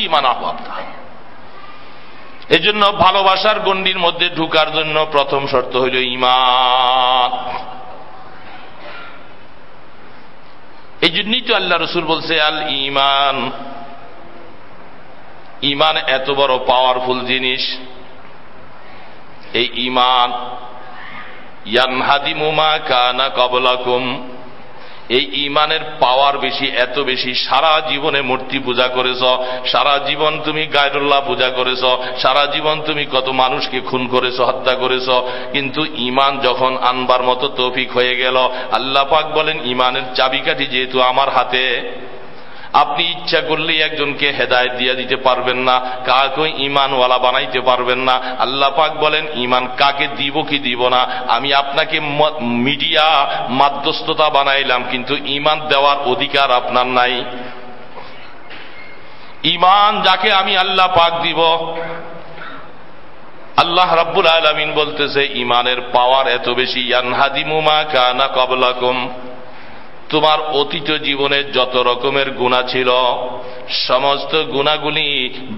A: এই জন্য ভালোবাসার গণ্ডির মধ্যে ঢুকার জন্য প্রথম শর্ত হইল ইমান এই জন্যই তো আল্লাহ রসুল বলছে আল ইমান ইমান এত বড় পাওয়ারফুল জিনিস। এই ইমান ইয়ানহাদিমুমা কানা কবলাকুম। এই ইমানের পাওয়ার বেশি, এত বেশি। সারা জীবনে মূর্তি পূজা করেছ, সারা জীবন তুমি গায়রুল্লাহ পূজা করেছ, সারা জীবন তুমি কত মানুষকে খুন করেছ, হত্যা করেছ। কিন্তু ইমান যখন আনবার মতো তৌফিক হয়ে গেল, আল্লাহ পাক বলেন, ইমানের চাবিকাঠি যেহেতু আমার হাতে আপনি ইচ্ছা করলেই একজনকে হেদায়ত দিয়ে দিতে পারবেন না কাকে ইমানওয়ালা বানাইতে পারবেন না। আল্লাহ পাক বলেন ইমান কাকে দিব কি দিব না। আমি আপনাকে মিডিয়া মাধ্যস্থতা বানাইলাম, কিন্তু ইমান দেওয়ার অধিকার আপনার নাই। ইমান যাকে আমি আল্লাহ পাক দিব, আল্লাহ রাব্বুল আলমিন বলতেছে ইমানের পাওয়ার এত বেশি ইয়ানহাদিমুমা কানা কবলাকুম তোমার অতীত জীবনে যত রকমের গুণা ছিল, সমস্ত গুণাগুলি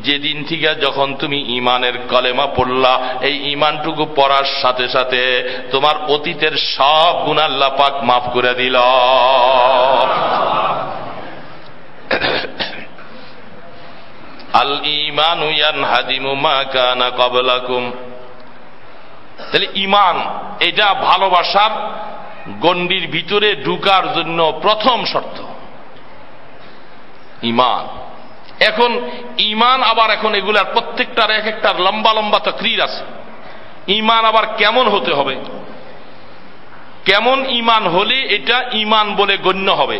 A: যেদিন থেকে যখন তুমি ইমানের কলেমা পড়লা, এই ইমানটুকু পড়ার সাথে সাথে তোমার অতীতের সব গুণাল্লা পাক মাফ করে দিল। আল ইমান হাদিমু মা কানা কবলাকুম তাহলে ইমান, এটা ভালোবাসার গণ্ডির ভিতরে ঢুকার জন্য প্রথম শর্ত, ইমান। এখন ইমান আবার এখন এগুলার প্রত্যেকটার এক একটার লম্বা লম্বা তক্রির আছে। ইমান আবার কেমন হতে হবে? কেমন ইমান হলে এটা ইমান বলে গণ্য হবে?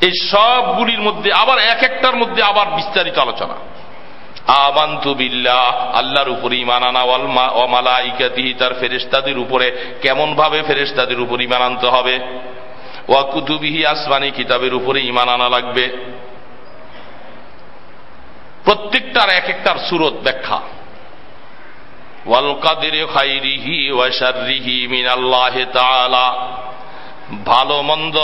A: এই সবগুলির মধ্যে আবার এক একটার মধ্যে আবার বিস্তারিত আলোচনা। আমান্তু বিল্লাহ, আল্লাহর উপরে ইমান আনা অমালা ইকাতিহি তার ফেরেস্তাদের উপরে কেমন ভাবে ফেরেস্তাদের উপর ইমান আনতে হবে? ওয়াকুতুবিহি আসমানি, কিতাবের উপরে ইমান আনা লাগবে। প্রত্যেকটার এক একটার সুরত ব্যাখ্যা। ওয়াল কাদের খাইরিহি ওয়াশাররিহি মিনাল্লাহি তাআলা। ভালো মন্দ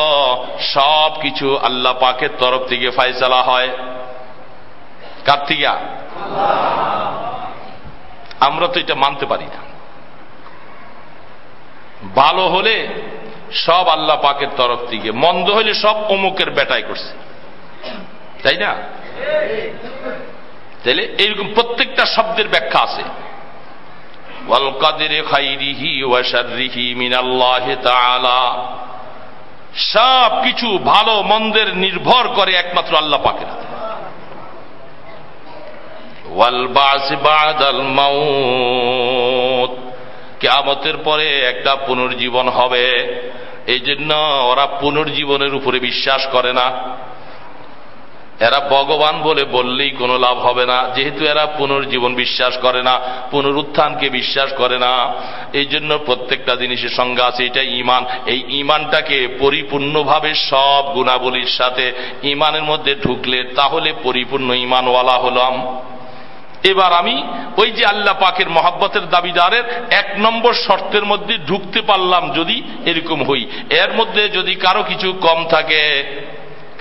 A: সব কিছু আল্লাহ পাকের তরফ থেকে ফাইসালা হয়। কার থেকে? আমরা তো এটা মানতে পারি না। ভালো হলে সব আল্লাহ পাকের তরফ থেকে, মন্দ হলে সব অমুকের বেটাই করছে। তাই না? তাইলে এইরকম প্রত্যেকটা শব্দের ব্যাখ্যা আছে। ওয়াল কাদের খাইরিহি ওয়াশাররিহি মিনাল্লাহ তাআলা। সব কিছু ভালো মন্দের নির্ভর করে একমাত্র আল্লাহ পাকের কেয়ামতের পরে একটা পুনর্জীবন হবে। এই জন্য ওরা পুনর্জীবনের উপরে বিশ্বাস করে না। এরা ভগবান বলে বললেই কোনো লাভ হবে না। যেহেতু এরা পুনর্জীবন বিশ্বাস করে না, পুনরুত্থানকে বিশ্বাস করে না, এই জন্য প্রত্যেকটা জিনিসের সংজ্ঞা আছে, এটা ইমান এই ইমানটাকে পরিপূর্ণভাবে সব গুণাবলীর সাথে ইমানের মধ্যে ঢুকলে তাহলে পরিপূর্ণ ইমানওয়ালা হলাম। এবার আমি ওই যে আল্লাহ পাকের মহাব্বতের দাবিদারের এক নম্বর শর্তের মধ্যে ঢুকতে পারলাম যদি এরকম হই। এর মধ্যে যদি কারও কিছু কম থাকে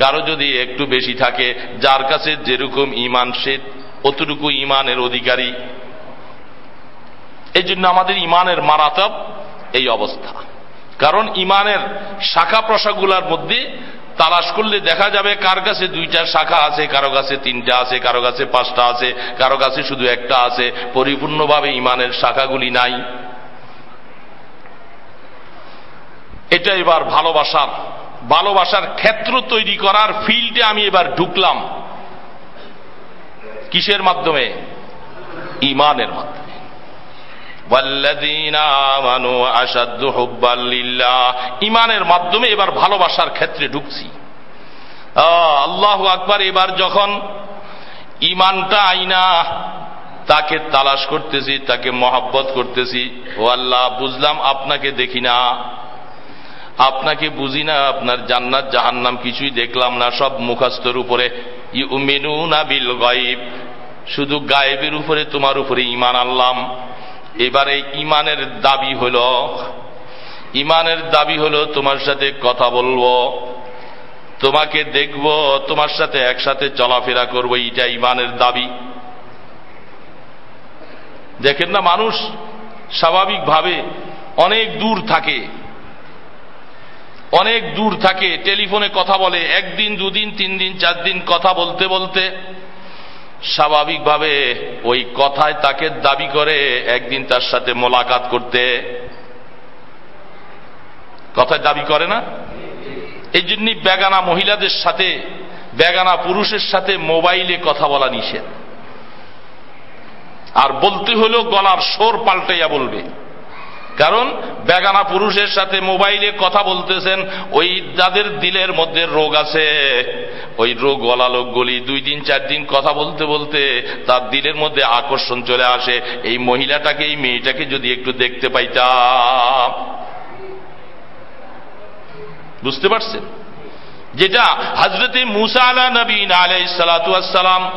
A: কারও যদি একটু বেশি থাকে, যার কাছে যেরকম ইমান সে অতটুকু ইমানের অধিকারী। এই জন্য আমাদের ইমানের মারাতব এই অবস্থা। কারণ ইমানের শাখা প্রশাগুলার মধ্যে তালাশ করলে দেখা যাবে কার কাছে দুইটা শাখা আছে, কারও কাছে তিনটা আছে, কারও কাছে পাঁচটা আছে, কারও কাছে শুধু একটা আছে। পরিপূর্ণভাবে ইমানের শাখাগুলি নাই। এটা এবার ভালোবাসার ভালোবাসার ক্ষেত্র তৈরি করার ফিল্ডে আমি এবার ঢুকলাম। কিসের মাধ্যমে? ইমানের মাধ্যমে। ইমানের মাধ্যমে এবার ভালোবাসার ক্ষেত্রে ঢুকছি। আল্লাহ আকবার, এবার যখন ইমানটা আইনা, তাকে তালাশ করতেছি, তাকে মহাব্বত করতেছি। ও আল্লাহ, বুঝলাম আপনাকে দেখি না। আপনাকে বুঝি না, আপনার জান্নাত, জাহান্নাম কিছুই দেখলাম না, সব মুখাস্তর উপরে। বিল গাইব শুধু গায়েবের উপরে, তোমার উপরে ইমান আনলাম। এবারে ইমানের দাবি হল ইমানের দাবি হল তোমার সাথে কথা বলব, তোমাকে দেখব, তোমার সাথে একসাথে চলাফেরা করব এটা ইমানের দাবি। দেখেন না, মানুষ স্বাভাবিকভাবে অনেক দূর থাকে। অনেক দূর থাকে, টেলিফোনে কথা বলে, একদিন, দুদিন তিন দিন চার দিন কথা বলতে বলতে স্বাভাবিকভাবে ওই কথায় তাকে দাবি করে, একদিন তার সাথে মোলাকাত করতে। কথায় দাবি করে না? এই জন্য বেগানা মহিলাদের সাথে, বেগানা পুরুষের সাথে মোবাইলে কথা বলা নিষেধ। আর বলতে হলেও গলার সোর পাল্টাইয়া বলবে। কারণ বেগানা পুরুষের সাথে মোবাইলে কথা বলতেছেন, ওই যাদের দিলের মধ্যে রোগ আছে, ওই রোগ গলা লোকগুলি দুই দিন, চার দিন কথা বলতে বলতে তার দিলের মধ্যে আকর্ষণ চলে আসে। এই মহিলাটাকে, এই মেয়েটাকে যদি একটু দেখতে পাইতাম। বুঝতে পারছেন? যেটা হজরতে মুসা আলা নবীন আলাই সালাম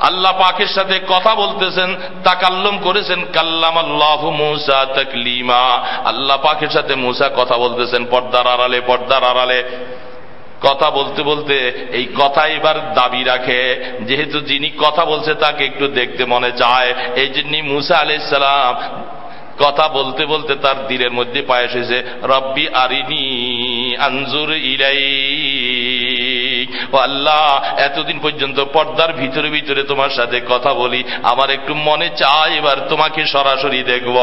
A: আল্লাহ পাখের সাথে কথা বলতেছেন, তাকাল্লম করেছেন কাল্লাম আল্লাহ মুসা তকলিমা। আল্লাহ পাখের সাথে মুসা কথা বলতেছেন, পর্দার আড়ালে পর্দার আড়ালে। কথা বলতে বলতে এই কথা এবার দাবি রাখে, যেহেতু যিনি কথা বলছে তাকে একটু দেখতে মনে চায়, এই জন্যই মুসা আলাইসালাম কথা বলতে বলতে তার দিলের মধ্যে পায়ে এসেছে, রব্বি আরিনি আঞ্জুর ইলাই আল্লাহ, এতদিন পর্যন্ত পর্দার ভিতরে ভিতরে তোমার সাথে কথা বলি, আমার একটু মনে চায়, এবার তোমাকে সরাসরি দেখব।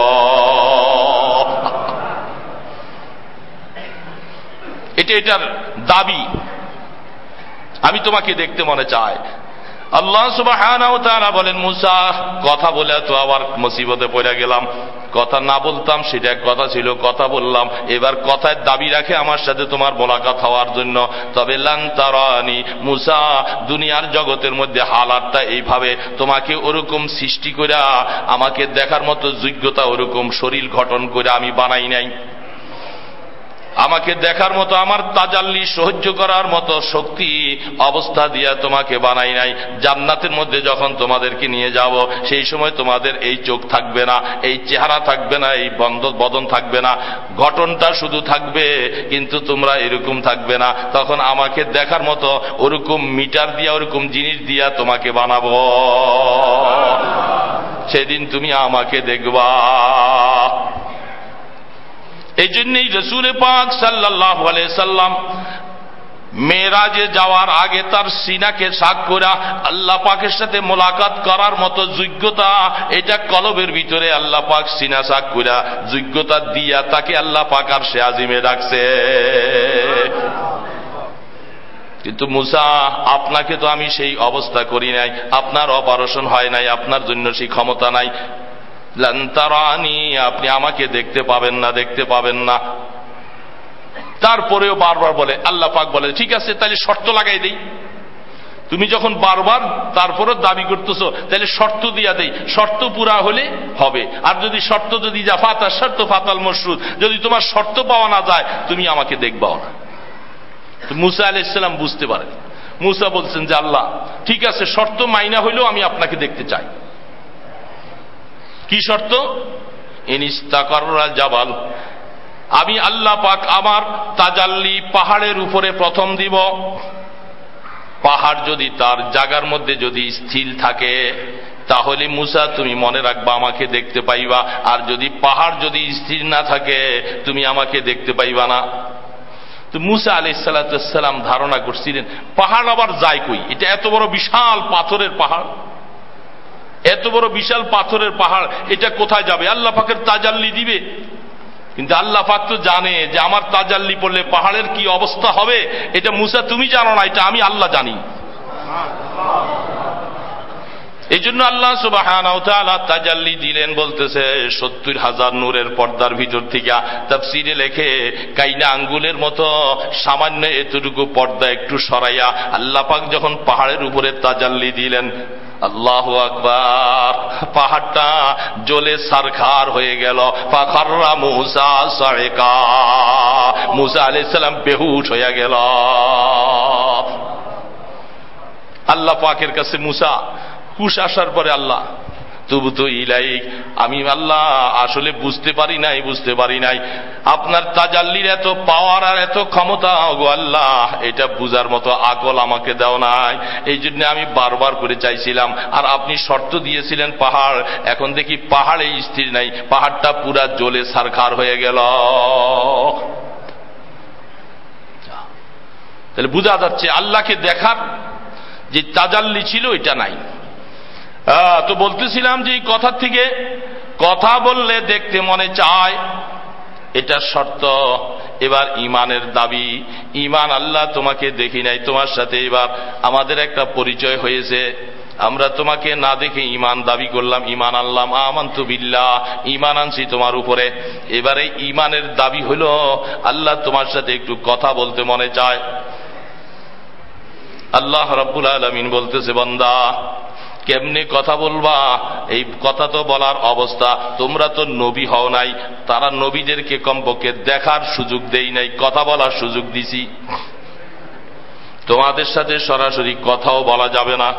A: এটা এটার দাবি। আমি তোমাকে দেখতে মনে চাই। আল্লাহ সুবাহ বলেন, মুসা, কথা বলে তো আবার মুসিবতে পড়ে গেলাম। কথা না বলতাম, সেটা এক কথা ছিল, কথা বললাম। এবার কথায় দাবি রাখে আমার সাথে তোমার মোলাকাত হওয়ার জন্য। তবে লান্তারানি মুসা, দুনিয়ার জগতের মধ্যে হালাতটা এইভাবে তোমাকে ওরকম সৃষ্টি করে আমাকে দেখার মতো যোগ্যতা ওরকম শরীর গঠন করে আমি বানাই নাই। আমাকে দেখার মতো, আমার তাজাল্লি সহ্য করার মতো শক্তি অবস্থা দিয়া তোমাকে বানাই নাই। জান্নাতের মধ্যে যখন তোমাদেরকে নিয়ে যাব, সেই সময় তোমাদের এই চোখ থাকবে না, এই চেহারা থাকবে না, এই বন্ধ বদন থাকবে না। গঠনটা শুধু থাকবে, কিন্তু তোমরা এরকম থাকবে না। তখন আমাকে দেখার মতো ওরকম মিটার দিয়া, ওরকম জিনিস দিয়া তোমাকে বানাবো। সেদিন তুমি আমাকে দেখবা। এই জন্যই রসুল পাক সাল্লাহ সাল্লাম মেয়েরাজে যাওয়ার আগে তার সিনাকে শাক করা আল্লাহ পাকের সাথে মোলাকাত করার মতো যোগ্যতা এটা কলবের ভিতরে আল্লাহ পাক সিনা শাক করা যোগ্যতা দিয়া তাকে আল্লাহ পাক আর সে আজিমে রাখছে। কিন্তু মুসা, আপনাকে তো আমি সেই অবস্থা করি নাই, আপনার অপারেশন হয় নাই, আপনার জন্য সেই ক্ষমতা নাই। লান্তারানি আপনি আমাকে দেখতে পাবেন না, দেখতে পাবেন না। তারপরেও বারবার বলে, আল্লাহ পাক বলে, ঠিক আছে তাহলে শর্ত লাগাই দেই। তুমি যখন বারবার তারপরও দাবি করতেছো তাহলে শর্ত দিয়া দেই। শর্ত পুরা হলে হবে। আর যদি শর্ত, যদি যা ফাতা, শর্ত ফাতাল মসরুদ যদি তোমার শর্ত পাওয়া না যায়, তুমি আমাকে দেখবাও না। মুসা আলি ইসলাম বুঝতে পারেন। মুসা বলছেন যে, আল্লাহ, ঠিক আছে, শর্ত মাইনা হইলেও আমি আপনাকে দেখতে চাই। কি শর্ত? ইনিস্তাকররা জাবাল। আমি আল্লাহ পাক আমার তাজাল্লি পাহাড়ের উপরে প্রথম দিব। পাহাড় যদি তার জাগার মধ্যে যদি স্থির থাকে, তাহলে মুসা, তুমি মনে রাখবা আমাকে দেখতে পাইবা। আর যদি পাহাড় যদি স্থির না থাকে, তুমি আমাকে দেখতে পাইবা না। তো মুসা আলি সাল্লাম ধারণা করছিলেন, পাহাড় আবার যায় কই? এটা এত বড় বিশাল পাথরের পাহাড়। এত বড় বিশাল পাথরের পাহাড়, এটা কোথায় যাবে? আল্লাহ পাকের তাজাল্লি দিবে। কিন্তু আল্লাহ পাক তো জানে যে আমার তাজাল্লি পড়লে পাহাড়ের কি অবস্থা হবে? এটা মুসা, তুমি জানো না, এটা আমি আল্লাহ জানি। এই জন্য আল্লাহ সুবাহ তাজাল্লি দিলেন, বলতেছে, সত্তর হাজার নূরের পর্দার ভিতর থেকে তাফসিরে লেখে কাইনা আঙ্গুলের মতো সামান্য এতটুকু পর্দা একটু সরাইয়া আল্লাহ পাক যখন পাহাড়ের উপরে তাজাল্লি দিলেন আল্লাহ আকবার। পাহাড়টা জলে সারখার হয়ে গেল। পাখাররা মুসা সারেকা মুসা আলাইসালাম বেহুশ হয়ে গেল। আল্লাহ পাকের কাছে মুসা হুশ আসার পরে আল্লাহ তবু তো ইলাই আমি আল্লাহ আসলে বুঝতে পারি নাই, বুঝতে পারি নাই। আপনার তাজাল্লির এত পাওয়ার আর এত ক্ষমতা গো আল্লাহ, এটা বুঝার মতো আকল আমাকে দেও নাই। এই জন্য আমি বারবার করে চাইছিলাম। আর আপনি শর্ত দিয়েছিলেন পাহাড়। এখন দেখি পাহাড়ে স্থির নাই। পাহাড়টা পুরা জলে সারখার হয়ে গেল। তাহলে বোঝা যাচ্ছে, আল্লাহকে দেখার যে তাজাল্লি ছিল, এটা নাই। তো বলতেছিলাম যে এই কথার থেকে কথা বললে দেখতে মনে চায়। এটা শর্ত। এবার ইমানের দাবি। ইমান আল্লাহ তোমাকে দেখি নাই, তোমার সাথে এবার আমাদের একটা পরিচয় হয়েছে। আমরা তোমাকে না দেখে ইমান দাবি করলাম, ইমান আল্লাহ আমান বিল্লাহ, ইমান আনছি তোমার উপরে। এবারে ইমানের দাবি হল, আল্লাহ তোমার সাথে একটু কথা বলতে মনে চায়। আল্লাহ রব্বুল আলমিন বলতেছে, বন্দা কেমনে কথা বলবা? এই কথা তো বলার অবস্থা। তোমরা তো নবী হও নাই। তারা নবীদেরকে কমপক্ষে দেখার সুযোগ দেই নাই, কথা বলার সুযোগ দিছি। তোমাদের সাথে সরাসরি কথাও বলা যাবে না।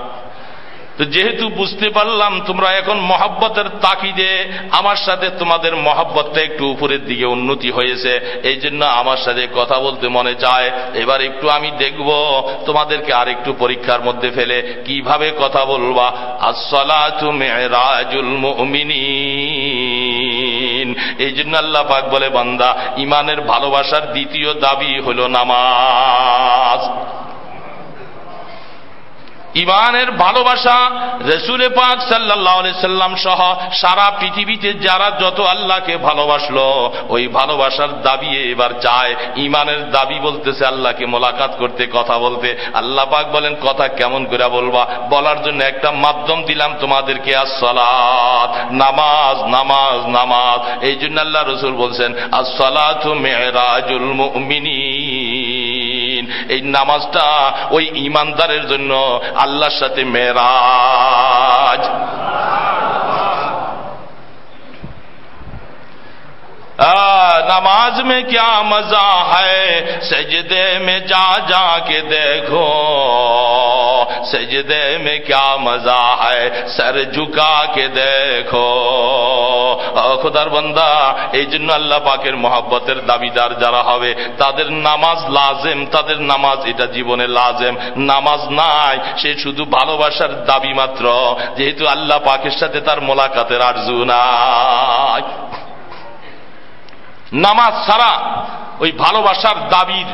A: তো যেহেতু বুঝতে পারলাম তোমরা এখন মহাব্বতের তাকিদে আমার সাথে তোমাদের মহাব্বতটা একটু উপরের দিকে উন্নতি হয়েছে, এই জন্য আমার সাথে কথা বলতে মনে চায়। এবার একটু আমি দেখব তোমাদেরকে আর একটু পরীক্ষার মধ্যে ফেলে কীভাবে কথা বলবা। আসসালাতুল মুমিনিন। এই জন্য আল্লাহ পাক বলে, বান্দা ইমানের ভালোবাসার দ্বিতীয় দাবি হল নামাজ। ইমানের ভালোবাসা রসুলে পাক সাল্লাহ সাল্লাম সহ সারা পৃথিবীতে যারা যত আল্লাহকে ভালোবাসলো, ওই ভালোবাসার দাবি এবার চায়। ইমানের দাবি বলতেছে আল্লাহকে মোলাকাত করতে, কথা বলতে। আল্লাহ পাক বলেন, কথা কেমন করে বলবা? বলার জন্য একটা মাধ্যম দিলাম তোমাদেরকে আসলাত নামাজ নামাজ নামাজ। এই জন্য আল্লাহ রসুল বলছেন আসলাত মেহরাজুল মুমিনিন। এই নামাজটা ওই ইমানদারের জন্য আল্লাহর সাথে মেরাজ। नमाज में क्या मजा है सजदे में जा जा के देखो सजदे में क्या मजा है सर झुका के দেখো খোদার বন্দা এই জন্য আল্লাহ পাকের মহাব্বতের দাবিদার যারা হবে তাদের নামাজ লাজেম তাদের নামাজ এটা জীবনে লাজেম নামাজ নাই সে শুধু ভালোবাসার দাবি মাত্র যেহেতু আল্লাহ পাকের সাথে তার মোলাকাতের আরজু নাই নামাজ ছাড়া ওই ভালোবাসার দাবির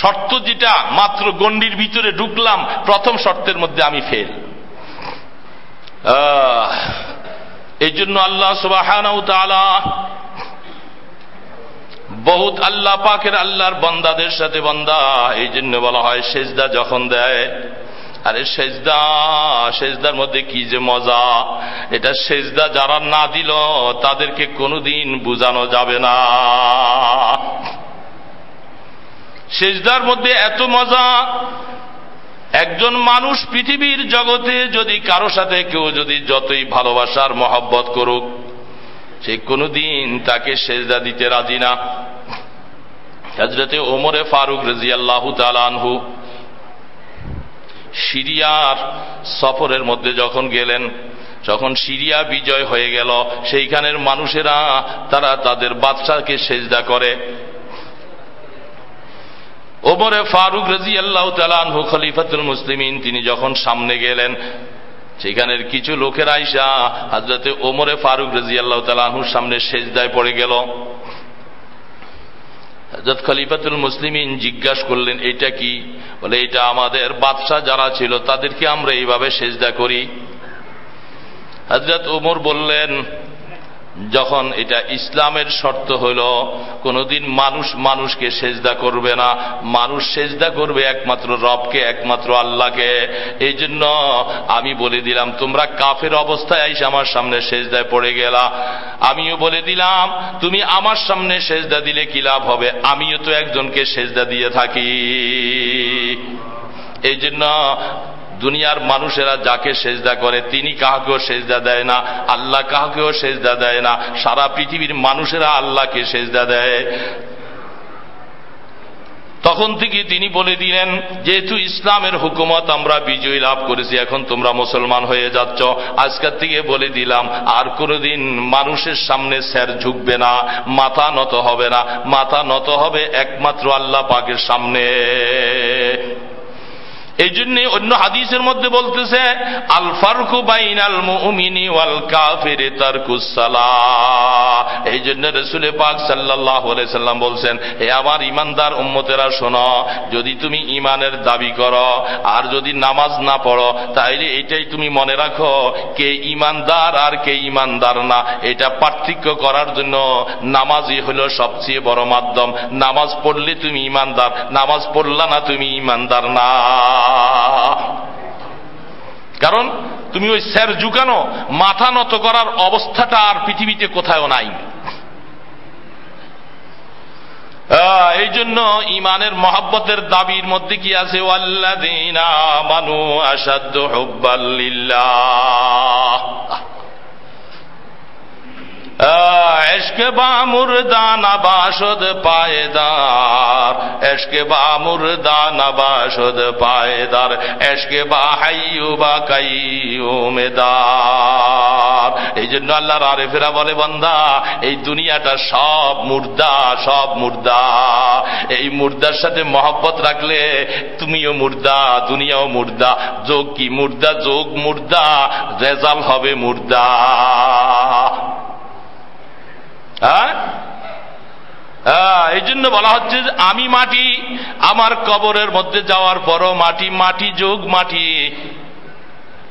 A: শর্ত যেটা, মাত্র গণ্ডির ভিতরে ঢুকলাম, প্রথম শর্তের মধ্যে আমি ফেল এই জন্য আল্লাহ সুবাহ বহুত আল্লাহ পাকের আল্লাহর বন্দাদের সাথে বন্দা এই জন্য বলা হয়, সেজদা যখন দেয় আরে সেজদা, সেজদার মধ্যে কি যে মজা? এটা সেজদা যারা না দিল, তাদেরকে কোনোদিন বুঝানো যাবে না। সেজদার মধ্যে এত মজা, একজন মানুষ পৃথিবীর জগতে যদি কারও সাথে কেউ যদি যতই ভালোবাসার মহব্বত করুক, সে কোনোদিন তাকে সেজদা দিতে রাজি না। হাজরতে ওমরে ফারুক রাজিয়াল্লাহু তালানহু সিরিয়ার সফরের মধ্যে যখন গেলেন, যখন সিরিয়া বিজয় হয়ে গেল, সেইখানের মানুষেরা, তারা তাদের বাচ্চাকে সেজদা করে। ওমরে ফারুক রাজি আল্লাহ তালানহু খলিফাতুল মুসলিমিন, তিনি যখন সামনে গেলেন, সেখানের কিছু লোকের আইসা হাজরতে ওমরে ফারুক রাজি আল্লাহ তালানহুর সামনে সেজদায় পড়ে গেল। হজরত খলিফাতুল মুসলিমিন জিজ্ঞাসা করলেন, এটা কি? বলে, এটা আমাদের বাদশাহ যারা ছিল, তাদেরকে আমরা এইভাবে সেজদা করি। হজরত উমর বললেন যখন এটা ইসলামের শর্ত হইল কোনদিন মানুষ মানুষকে সেজদা করবে না। মানুষ সেজদা করবে একমাত্র রবকে, একমাত্র আল্লাহকে। এই জন্য আমি বলে দিলাম, তোমরা কাফের অবস্থায় আইস আমার সামনে সেজদায় পড়ে গেলা। আমিও বলে দিলাম, তুমি আমার সামনে সেজদা দিলে কি লাভ হবে? আমিও তো একজনকে সেজদা দিয়ে থাকি। এই জন্য দুনিয়ার মানুষেরা যাকে সেজদা করে, তিনি কাহাকেও সেজদা দেয় না, আল্লাহ কাহাকেও সেজদা দেয় না, সারা পৃথিবীর মানুষেরা আল্লাহকে সেজদা দেয়। তখন থেকে তিনি বলে দিলেন, যেহেতু ইসলামের হুকুমত আমরা বিজয় লাভ করেছি, এখন তোমরা মুসলমান হয়ে যাচ্ছ। আজকের থেকে বলে দিলাম, আর কোনোদিন মানুষের সামনে স্যার ঝুঁকবে না, মাথা নত হবে না, মাথা নত হবে একমাত্র আল্লাহ পাকের সামনে। এই জন্য অন্য হাদিসের মধ্যে বলতেছে, আল ফারকু বাইন আল মুমিনি ওয়াল কাফির এই জন্য রসুলে পাক সাল্লাহ সাল্লাম বলছেন, হে আমার ইমানদার উম্মতেরা, শোনো, যদি তুমি ইমানের দাবি করো আর যদি নামাজ না পড়ো, তাইলে এটাই তুমি মনে রাখো, কে ইমানদার আর কে ইমানদার না। এটা পার্থক্য করার জন্য নামাজই হল সবচেয়ে বড় মাধ্যম। নামাজ পড়লে তুমি ইমানদার নামাজ পড়লা না তুমি ইমানদার না। কারণ তুমি ওই স্যার জুকানো, মাথা নত করার অবস্থাটা আর পৃথিবীতে কোথাও নাই। এই জন্য ইমানের মহাব্বতের দাবির মধ্যে কি আছে? মানু আসাদ্দ হব্বাল্লিল্লাহ এশকে বা মুর্দা নাবাসদ পায়দার এশকে বা মুর্দা নাবাসদ পায়দার এশকে বা হাইয়ু বা কাইমেদার এই জন্য আল্লাহর আরেফেরা বলে, বন্দা, এই দুনিয়াটা সব মুর্দা সব মুর্দা। এই মুর্দার সাথে মহব্বত রাখলে তুমিও মুর্দা, দুনিয়াও মুর্দা। যোগ কি মুর্দা? যোগ মুর্দা, রেজাল হবে মুর্দা। হ্যাঁ? এই জন্য বলা হচ্ছে যে আমি মাটি, আমার কবরের মধ্যে যাওয়ার পরও মাটি মাটি যোগ মাটি।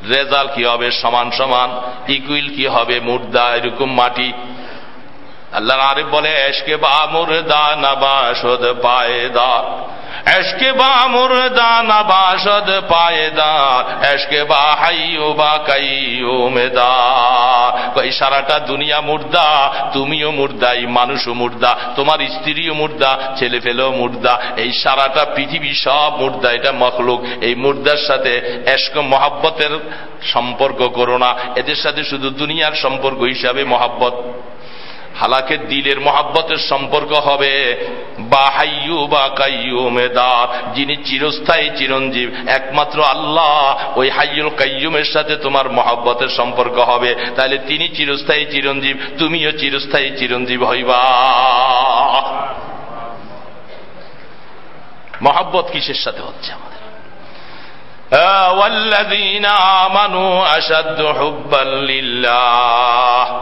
A: রেজাল কি হবে? সমান সমান। ইকুইল কি হবে? মুর্দা, এরকম মাটি। আল্লাহ আরিফ বলে এসকে বা মুর্দা, না বা সোদ পায়ে পায়দা। এসকে বা মুর্দা নবাসদ পায়দার এসকে বা হাইও বা কাইমেদার এই সারাটা দুনিয়া মুর্দা, তুমিও মুর্দা, এই মানুষও মুর্দা, তোমার স্ত্রীও মুর্দা ছেলে ফেলেও মুর্দা, এই সারাটা পৃথিবী সব মুর্দা, এটা মখলুক। এই মুর্দার সাথে এসক মহাব্বতের সম্পর্ক করো না, এদের সাথে শুধু দুনিয়ার সম্পর্ক হিসাবে মহাব্বত হালাকে দিলের মহাব্বতের সম্পর্ক হবে। বা হাইয়ু বা কাইয়ুমেদার যিনি চিরস্থায়ী চিরঞ্জীব। একমাত্র আল্লাহ, ওই হাইয়ুল কাইয়ুমের সাথে তোমার মহাব্বতের সম্পর্ক হবে। তাহলে তিনি চিরস্থায়ী চিরঞ্জীব, তুমিও চিরস্থায়ী চিরঞ্জীব হইবা। মহাব্বত কিসের সাথে হচ্ছে আমাদের?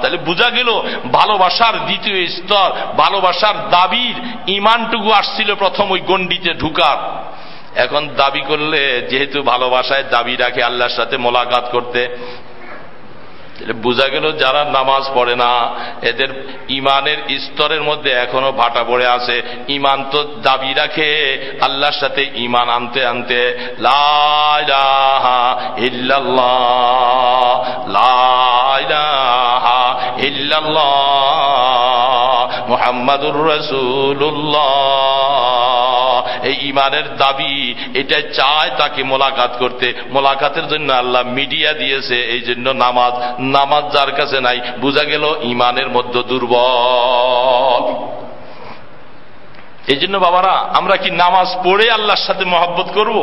A: তাহলে বোঝা গেল, ভালোবাসার দ্বিতীয় স্তর, ভালোবাসার দাবির ইমানটুকু আসছিল প্রথম ওই গণ্ডিতে ঢুকার। এখন দাবি করলে, যেহেতু ভালোবাসায় দাবি রাখে আল্লাহর সাথে মোলাকাত করতে বোঝা গেল যারা নামাজ পড়ে না, এদের ইমানের স্তরের মধ্যে এখনও ভাটা পড়ে আছে। ইমান তো দাবি রাখে আল্লাহর সাথে ইমান আনতে আনতে। মোহাম্মদুর রসুল্লাহ এই ইমানের দাবি এটা চায় তাকে মোলাকাত করতে। মোলাকাতের জন্য আল্লাহ মিডিয়া দিয়েছে, এই জন্য নামাজ। নামাজ যার কাছে নাই, বোঝা গেল ইমানের মধ্যে দুর্বল। এই জন্য বাবারা, আমরা কি নামাজ পড়ে আল্লাহর সাথে মহব্বত করব?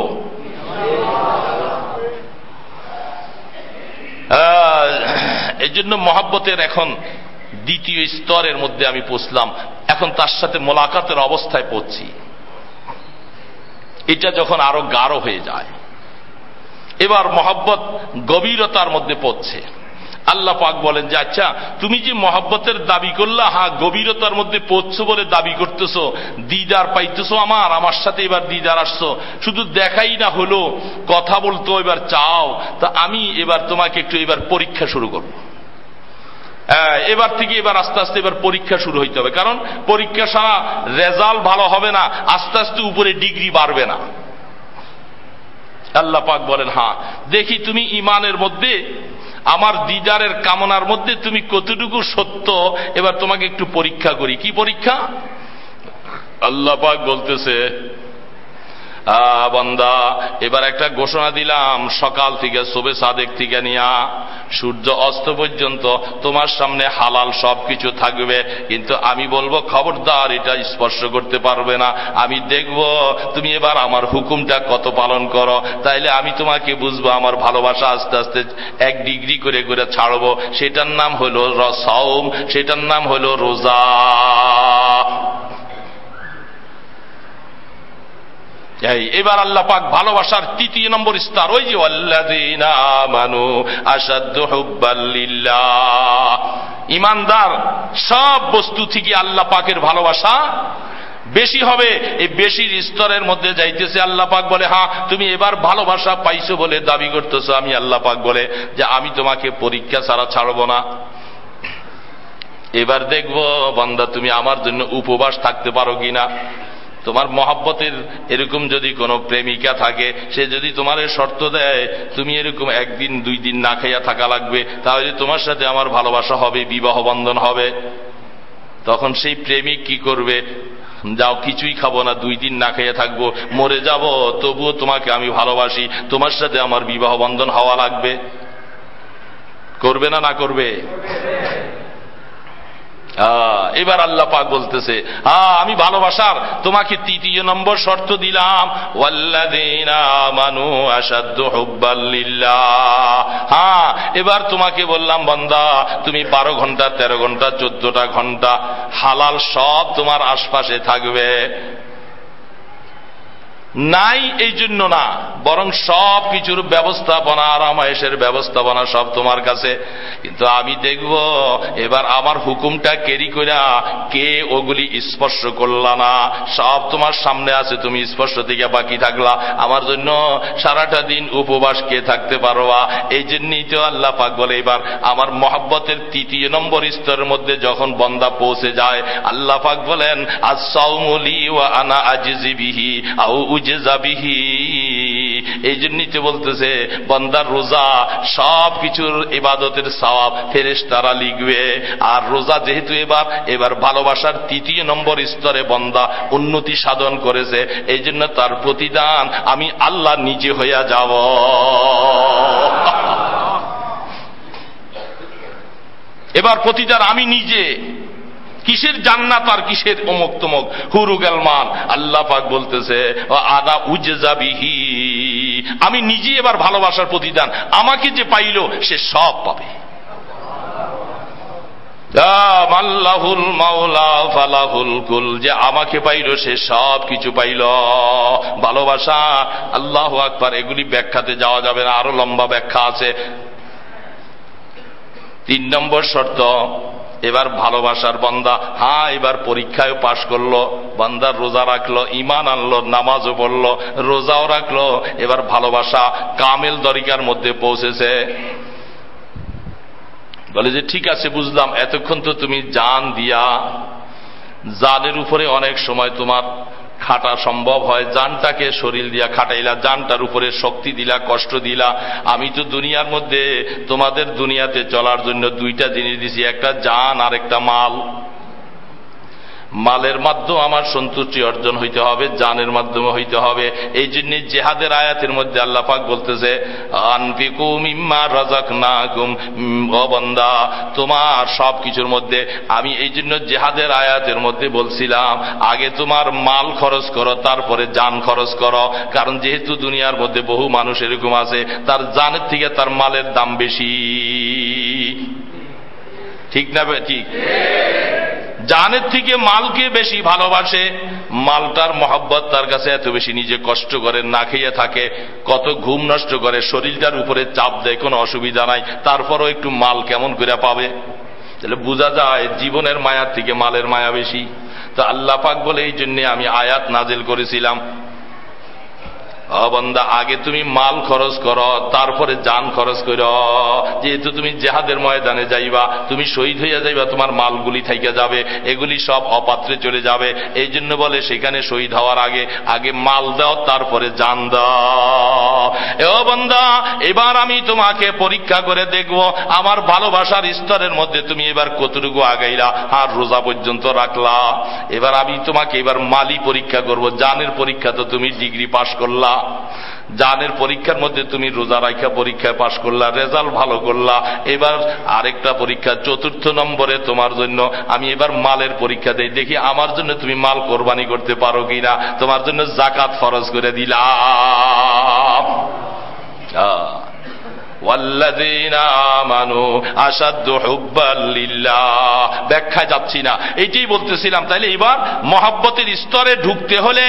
A: এই জন্য মহাব্বতের এখন দ্বিতীয় স্তরের মধ্যে আমি পৌঁছলাম। এখন তার সাথে মোলাকাতের অবস্থায় পড়ছি এটা যখন আরও গাঢ় হয়ে যায়। এবার মহব্বত গভীরতার মধ্যে পড়ছে। আল্লাহ পাক বলেন যে আচ্ছা তুমি যে মহব্বতের দাবি করলা, হা, গভীরতার মধ্যে পড়ছো বলে দাবি করতেছ, দিদার পাইতেছো আমার আমার সাথে এবার দিদার আসছো। শুধু দেখাই না হলো, কথা বলতো এবার চাও। তা আমি এবার তোমাকে একটু এবার পরীক্ষা শুরু করব। এবার থেকে এবার আস্তে আস্তে এবার পরীক্ষা শুরু হইতে হবে। কারণ পরীক্ষা সারা রেজাল্ট ভালো হবে না, আস্তে আস্তে উপরে ডিগ্রি বাড়বে না। আল্লাহ পাক বলেন হ্যাঁ দেখি তুমি ইমানের মধ্যে, আমার দিদারের কামনার মধ্যে তুমি কতটুকু সত্য, এবার তোমাকে একটু পরীক্ষা করি। কি পরীক্ষা? আল্লাহ পাক বলতেছে বন্দা, এবার একটা ঘোষণা দিলাম, সকাল থেকে, শোবে সাদেক থেকে নিয়া সূর্য অস্ত পর্যন্ত তোমার সামনে হালাল সব কিছু থাকবে, কিন্তু আমি বলব, খবরদার, এটা স্পর্শ করতে পারবে না। আমি দেখব, তুমি এবার আমার হুকুমটা কত পালন করো। তাইলে আমি তোমাকে বুঝব, আমার ভালোবাসা আস্তে আস্তে এক ডিগ্রি করে করে ছাড়বো। সেটার নাম হলো সৌম সেটার নাম হলো রোজা। এবার আল্লাহ পাক ভালোবাসার তৃতীয় নম্বর স্তর ওই যে মানু ইমানদার সব বস্তু থেকে আল্লাহ পাকের ভালোবাসা বেশি হবে। এই বেশির স্তরের মধ্যে যাইতেছে, আল্লাহ পাক বলে হ্যাঁ তুমি এবার ভালোবাসা পাইছো বলে দাবি করতেছো। আমি আল্লাহ পাক বলে, যে আমি তোমাকে পরীক্ষা ছাড়া ছাড়বো না। এবার দেখব, বন্দা, তুমি আমার জন্য উপবাস থাকতে পারো কিনা? তোমার মহাব্বতের এরকম যদি কোনো প্রেমিকা থাকে, সে যদি তোমার শর্ত দেয়, তুমি এরকম একদিন, দুই দিন না খাইয়া থাকা লাগবে, তাহলে তোমার সাথে আমার ভালোবাসা হবে, বিবাহ বন্ধন হবে। তখন সেই প্রেমিক কি করবে? যাও, কিছুই খাব না, দুই দিন না খাইয়া থাকব, মরে যাব, তবুও তোমাকে আমি ভালোবাসি, তোমার সাথে আমার বিবাহ বন্ধন হওয়া লাগবে। করবে না না করবে? এবার আল্লাহ পাক বলতেছে হ্যাঁ আমি ভালোবাসার তোমাকে তৃতীয় নম্বর শর্ত দিলাম। হ্যাঁ এবার তোমাকে বললাম, বন্দা, তুমি বারো ঘণ্টা, তেরো ঘণ্টা, চোদ্দটা ঘণ্টা হালাল সব তোমার আশপাশে থাকবে। নাই এই জন্য না, বরং সব কিছুর ব্যবস্থাপনা আরামায়েশের ব্যবস্থাপনা সব তোমার কাছে। কিন্তু আমি দেখব, এবার আমার হুকুমটা কেরি করা কে ওগুলি স্পর্শ করলা না? সব তোমার সামনে আছে, তুমি স্পর্শ থেকে বাকি থাকলা। আমার জন্য সারাটা দিন উপবাস কে থাকতে পারোয়া? এই জন্যই তো আল্লাহ পাক বলে, এবার আমার মহাব্বতের তৃতীয় নম্বর স্তরের মধ্যে যখন বন্দা পৌঁছে যায়, আল্লাহ পাক বলেন আজ সৌমলি ও আনা আজিবিহি আউ উজেজাবিহি এই জন্যই তো বলতেছে, বন্দার রোজা সব কিছুর ইবাদতের সওয়াব ফেরেস তারা লিখবে। আর রোজা যেহেতু এবার এবার ভালোবাসার তৃতীয় নম্বর স্তরে বন্দা উন্নতি সাধন করেছে। এই জন্য তার প্রতিদান, আমি আল্লাহ নিজে হইয়া যাব। এবার প্রতিদান আমি নিজে। কিসের জান্নাত আর কিসের অমুক তমক? হুরু গেলমান আল্লাহ পাক বলতেছে আদা উজাবিহি আমি নিজে এবার ভালোবাসার প্রতিদান। আমাকে যে পাইল, সে সব পাবে। মাওলা যে আমাকে পাইল, সে সব কিছু পাইল। ভালোবাসা, আল্লাহ আকবার, এগুলি ব্যাখ্যাতে যাওয়া যাবে না। আরও লম্বা ব্যাখ্যা আছে। তিন নম্বর শর্ত, এবার ভালোবাসার বন্দা হ্যাঁ এবার পরীক্ষায় পাশ করল, বন্দার রোজা রাখল ইমান আনলো, নামাজও পড়ল, রোজাও রাখল, এবার ভালোবাসা কামেল দরিকার মধ্যে পৌঁছেছে। বলে যে, ঠিক আছে, বুঝলাম, এতক্ষণ তো তুমি জান দিয়া, জানের উপরে অনেক সময় তোমার খাটা সম্ভব হয়। জানটাকে শরীর দিয়া খাটাইলা, জানটার উপরে শক্তি দিলা, কষ্ট দিলা। আমি তো দুনিয়ার মধ্যে তোমাদের দুনিয়াতে চলার জন্য দুইটা জিনিস দিছি, একটা জান আর একটা মাল। মালের মাধ্যমে আমার সন্তুষ্টি অর্জন হইতে হবে, জানের মাধ্যমে হইতে হবে। এই জন্য জেহাদের আয়াতের মধ্যে আল্লাহ পাক বলতেছে তোমার সব কিছুর মধ্যে আমি এই জন্য জেহাদের আয়াতের মধ্যে বলছিলাম, আগে তোমার মাল খরচ করো, তারপরে যান খরচ করো। কারণ যেহেতু দুনিয়ার মধ্যে বহু মানুষ এরকম আছে, তার জানের থেকে তার মালের দাম বেশি। ঠিক না ঠিক? জানের থেকে মালকে বেশি ভালোবাসে, মালটার মহব্বত তার কাছে এত বেশি নিজে কষ্ট করে, না খেয়ে থাকে, কত ঘুম নষ্ট করে, শরীরটার উপরে চাপ দেয়, কোনো অসুবিধা নাই, তারপরও একটু মাল কেমন করে পাবে? তাহলে বোঝা যায় জীবনের মায়ার থেকে মালের মায়া বেশি। তো আল্লাহ পাক বলে, এই জন্যে আমি আয়াত নাজেল করেছিলাম। বন্দা, আগে তুমি মাল খরচ করো, তারপরে যান খরচ কর। যেহেতু তুমি জেহাদের ময়দানে যাইবা, তুমি শহীদ হইয়া যাইবা, তোমার মালগুলি থাইকা যাবে, এগুলি সব অপাত্রে চলে যাবে। এই জন্য বলে সেখানে শহীদ হওয়ার আগে আগে মাল দাও, তারপরে যান দাও। এ বন্দা, এবার আমি তোমাকে পরীক্ষা করে দেখব, আমার ভালোবাসার স্তরের মধ্যে তুমি এবার কতটুকু আগাইলা, আর রোজা পর্যন্ত রাখলা। এবার আমি তোমাকে এবার মালি পরীক্ষা করব, জানের পরীক্ষা তো তুমি ডিগ্রি পাশ করলা। জানের পরীক্ষার মধ্যে তুমি রোজা রাখা পরীক্ষায় পাশ করলা, রেজাল্ট ভালো করলা। এবার আরেকটা পরীক্ষা, চতুর্থ নম্বরে তোমার জন্য আমি এবার মালের পরীক্ষা দেই। দেখি আমার জন্য তুমি মাল কোরবানি করতে পারো কিনা, তোমার জন্য জাকাত ফরজ করে দিলাম। ব্যাখ্যা যাচ্ছি না। এইটাই বলতেছিলাম, তাইলে এবার মহাব্বতের স্তরে ঢুকতে হলে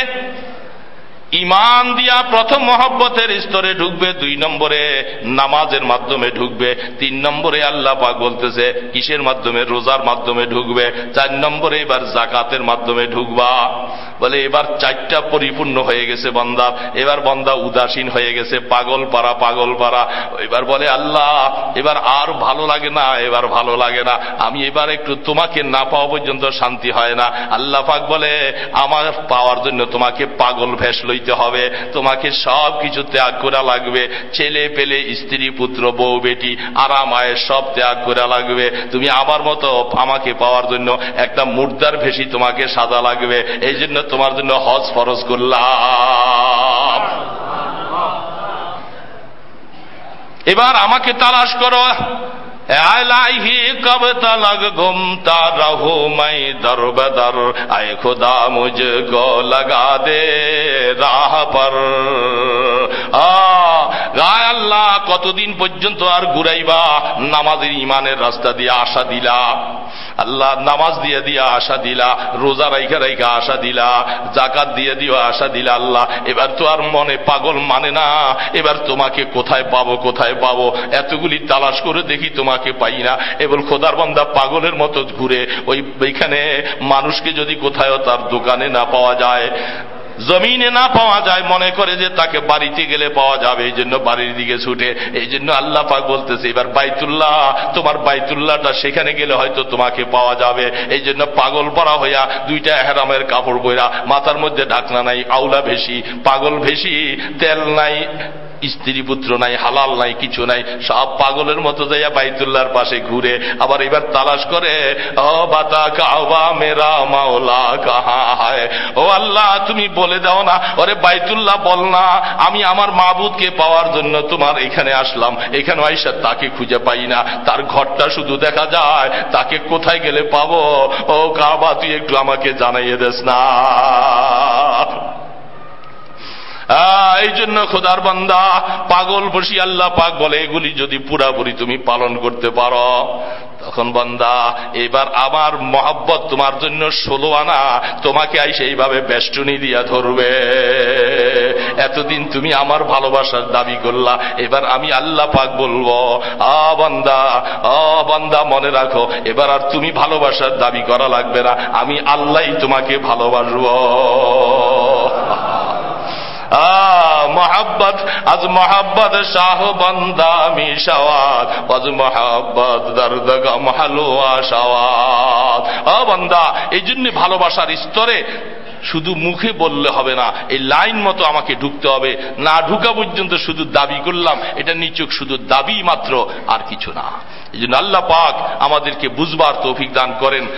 A: ইমান দিয়া প্রথম মহব্বতের স্তরে ঢুকবে দুই নম্বরে নামাজের মাধ্যমে ঢুকবে, তিন নম্বরে আল্লাহ পাক বলতেছে, কিসের মাধ্যমে? রোজার মাধ্যমে ঢুকবে, চার নম্বরে এবার জাকাতের মাধ্যমে ঢুকবা। বলে এবার চারটা পরিপূর্ণ হয়ে গেছে বন্দা, এবার বন্দা উদাসীন হয়ে গেছে, পাগল পাড়া পাগল পাড়া এবার বলে, আল্লাহ, এবার আর ভালো লাগে না, এবার ভালো লাগে না। আমি এবার একটু তোমাকে না পাওয়া পর্যন্ত শান্তি হয় না। আল্লাহ পাক বলে, আমার পাওয়ার জন্য তোমাকে পাগল ভেস লই হইতে হবে। তোমাকে সব কিছু ত্যাগ করা লাগবে। ছেলে পেলে স্ত্রী, পুত্র, বউ, বেটি আরামায় সব ত্যাগ করা লাগবে। তুমি আমার মতো আমাকে পাওয়ার জন্য একটা মুর্দার ভেসি তোমাকে সাদা লাগবে। এই জন্য তোমার জন্য হজ ফরজ করলাম। এবার আমাকে তালাশ করো। আলাইহি কব তলগ ঘুমতা রহু মাই দর আয় খুদা মুঝ গো লগা দে রাহ পর। গায় আল্লাহ, কতদিন পর্যন্ত আর ঘুরাইবা? নামাজের ইমানের রাস্তা দিয়ে আশা দিলা। আল্লাহ, নামাজ দিয়ে দিয়া আশা দিলা। রোজা রাইখা রাইখা আশা দিলা। জাকাত দিয়ে দিও আশা দিলা আল্লাহ। এবার তো আর মনে পাগল মানে না। এবার তোমাকে কোথায় পাবো কোথায় পাবো? এতগুলি তালাশ করে দেখি তোমাকে পাই না। এবং খোদার বন্দা পাগলের মতো ঘুরে ওই ওইখানে মানুষকে যদি কোথায় তার দোকানে না পাওয়া যায়, জমিনে না পাওয়া যায়, মনে করে যে তাকে বাড়িতে গেলে পাওয়া যাবে, এই জন্য বাড়ির দিকে ছুটে। এই জন্য আল্লাহ পাক বলতেছে, এবার বাইতুল্লাহ, তোমার বাইতুল্লাহটা সেখানে গেলে হয়তো তোমাকে পাওয়া যাবে। এই জন্য পাগল পরা হইয়া দুইটা এহরামের কাপড় বইরা, মাথার মধ্যে ঢাকনা নাই, আউলা ভেসি পাগল ভেসি তেল নাই স্ত্রী পুত্র নাই, হালাল নাই, কিছু নাই, সব পাগলের মতো যাইয়া বাইতুল্লার পাশে ঘুরে আবার এবার তালাশ করে, ও মেরা মাওলা ও আল্লাহ তুমি বলে দাও না, ওরে বাইতুল্লাহ বল না, আমি আমার মাবুদকে পাওয়ার জন্য তোমার এখানে আসলাম, এখানে আইসা তাকে খুঁজে পাই না, তার ঘরটা শুধু দেখা যায়, তাকে কোথায় গেলে পাবো, ও কাবা, তুই একটু আমাকে জানাইয়ে দেস না। এই জন্য খোদার বান্দা, পাগল বসি আল্লাহ পাক বলে, এগুলি যদি পুরাপুরি তুমি পালন করতে পারো। তখন বান্দা, এবার আমার মহাব্বত তোমার জন্য ষোলো আনা, তোমাকে আই সেইভাবে বেষ্টনী দিয়া ধরবে। এতদিন তুমি আমার ভালোবাসার দাবি করলা, এবার আমি আল্লাহ পাক বলব, আ বান্দা আ বান্দা, মনে রাখো, এবার আর তুমি ভালোবাসার দাবি করা লাগবে না, আমি আল্লাহ তোমাকে ভালোবাসবো। মোহাব্বত, আজ মোহাব্বত শাহ বন্দা মিশাওয়াত আজ মোহাব্বত দর্দগা মহালুয়া শাওয়াত ও বন্দা, এই জন্য ভালোবাসার স্তরে শুধু মুখে বললে হবে না, এই লাইন মতো আমাকে ঢুকতে হবে। না ঢুকা পর্যন্ত শুধু দাবি করলাম, এটা নিচুক শুধু দাবি মাত্র, আর কিছু না। এই জন্য আল্লাহ পাক আমাদেরকে বুঝবার তৌফিক দান করেন।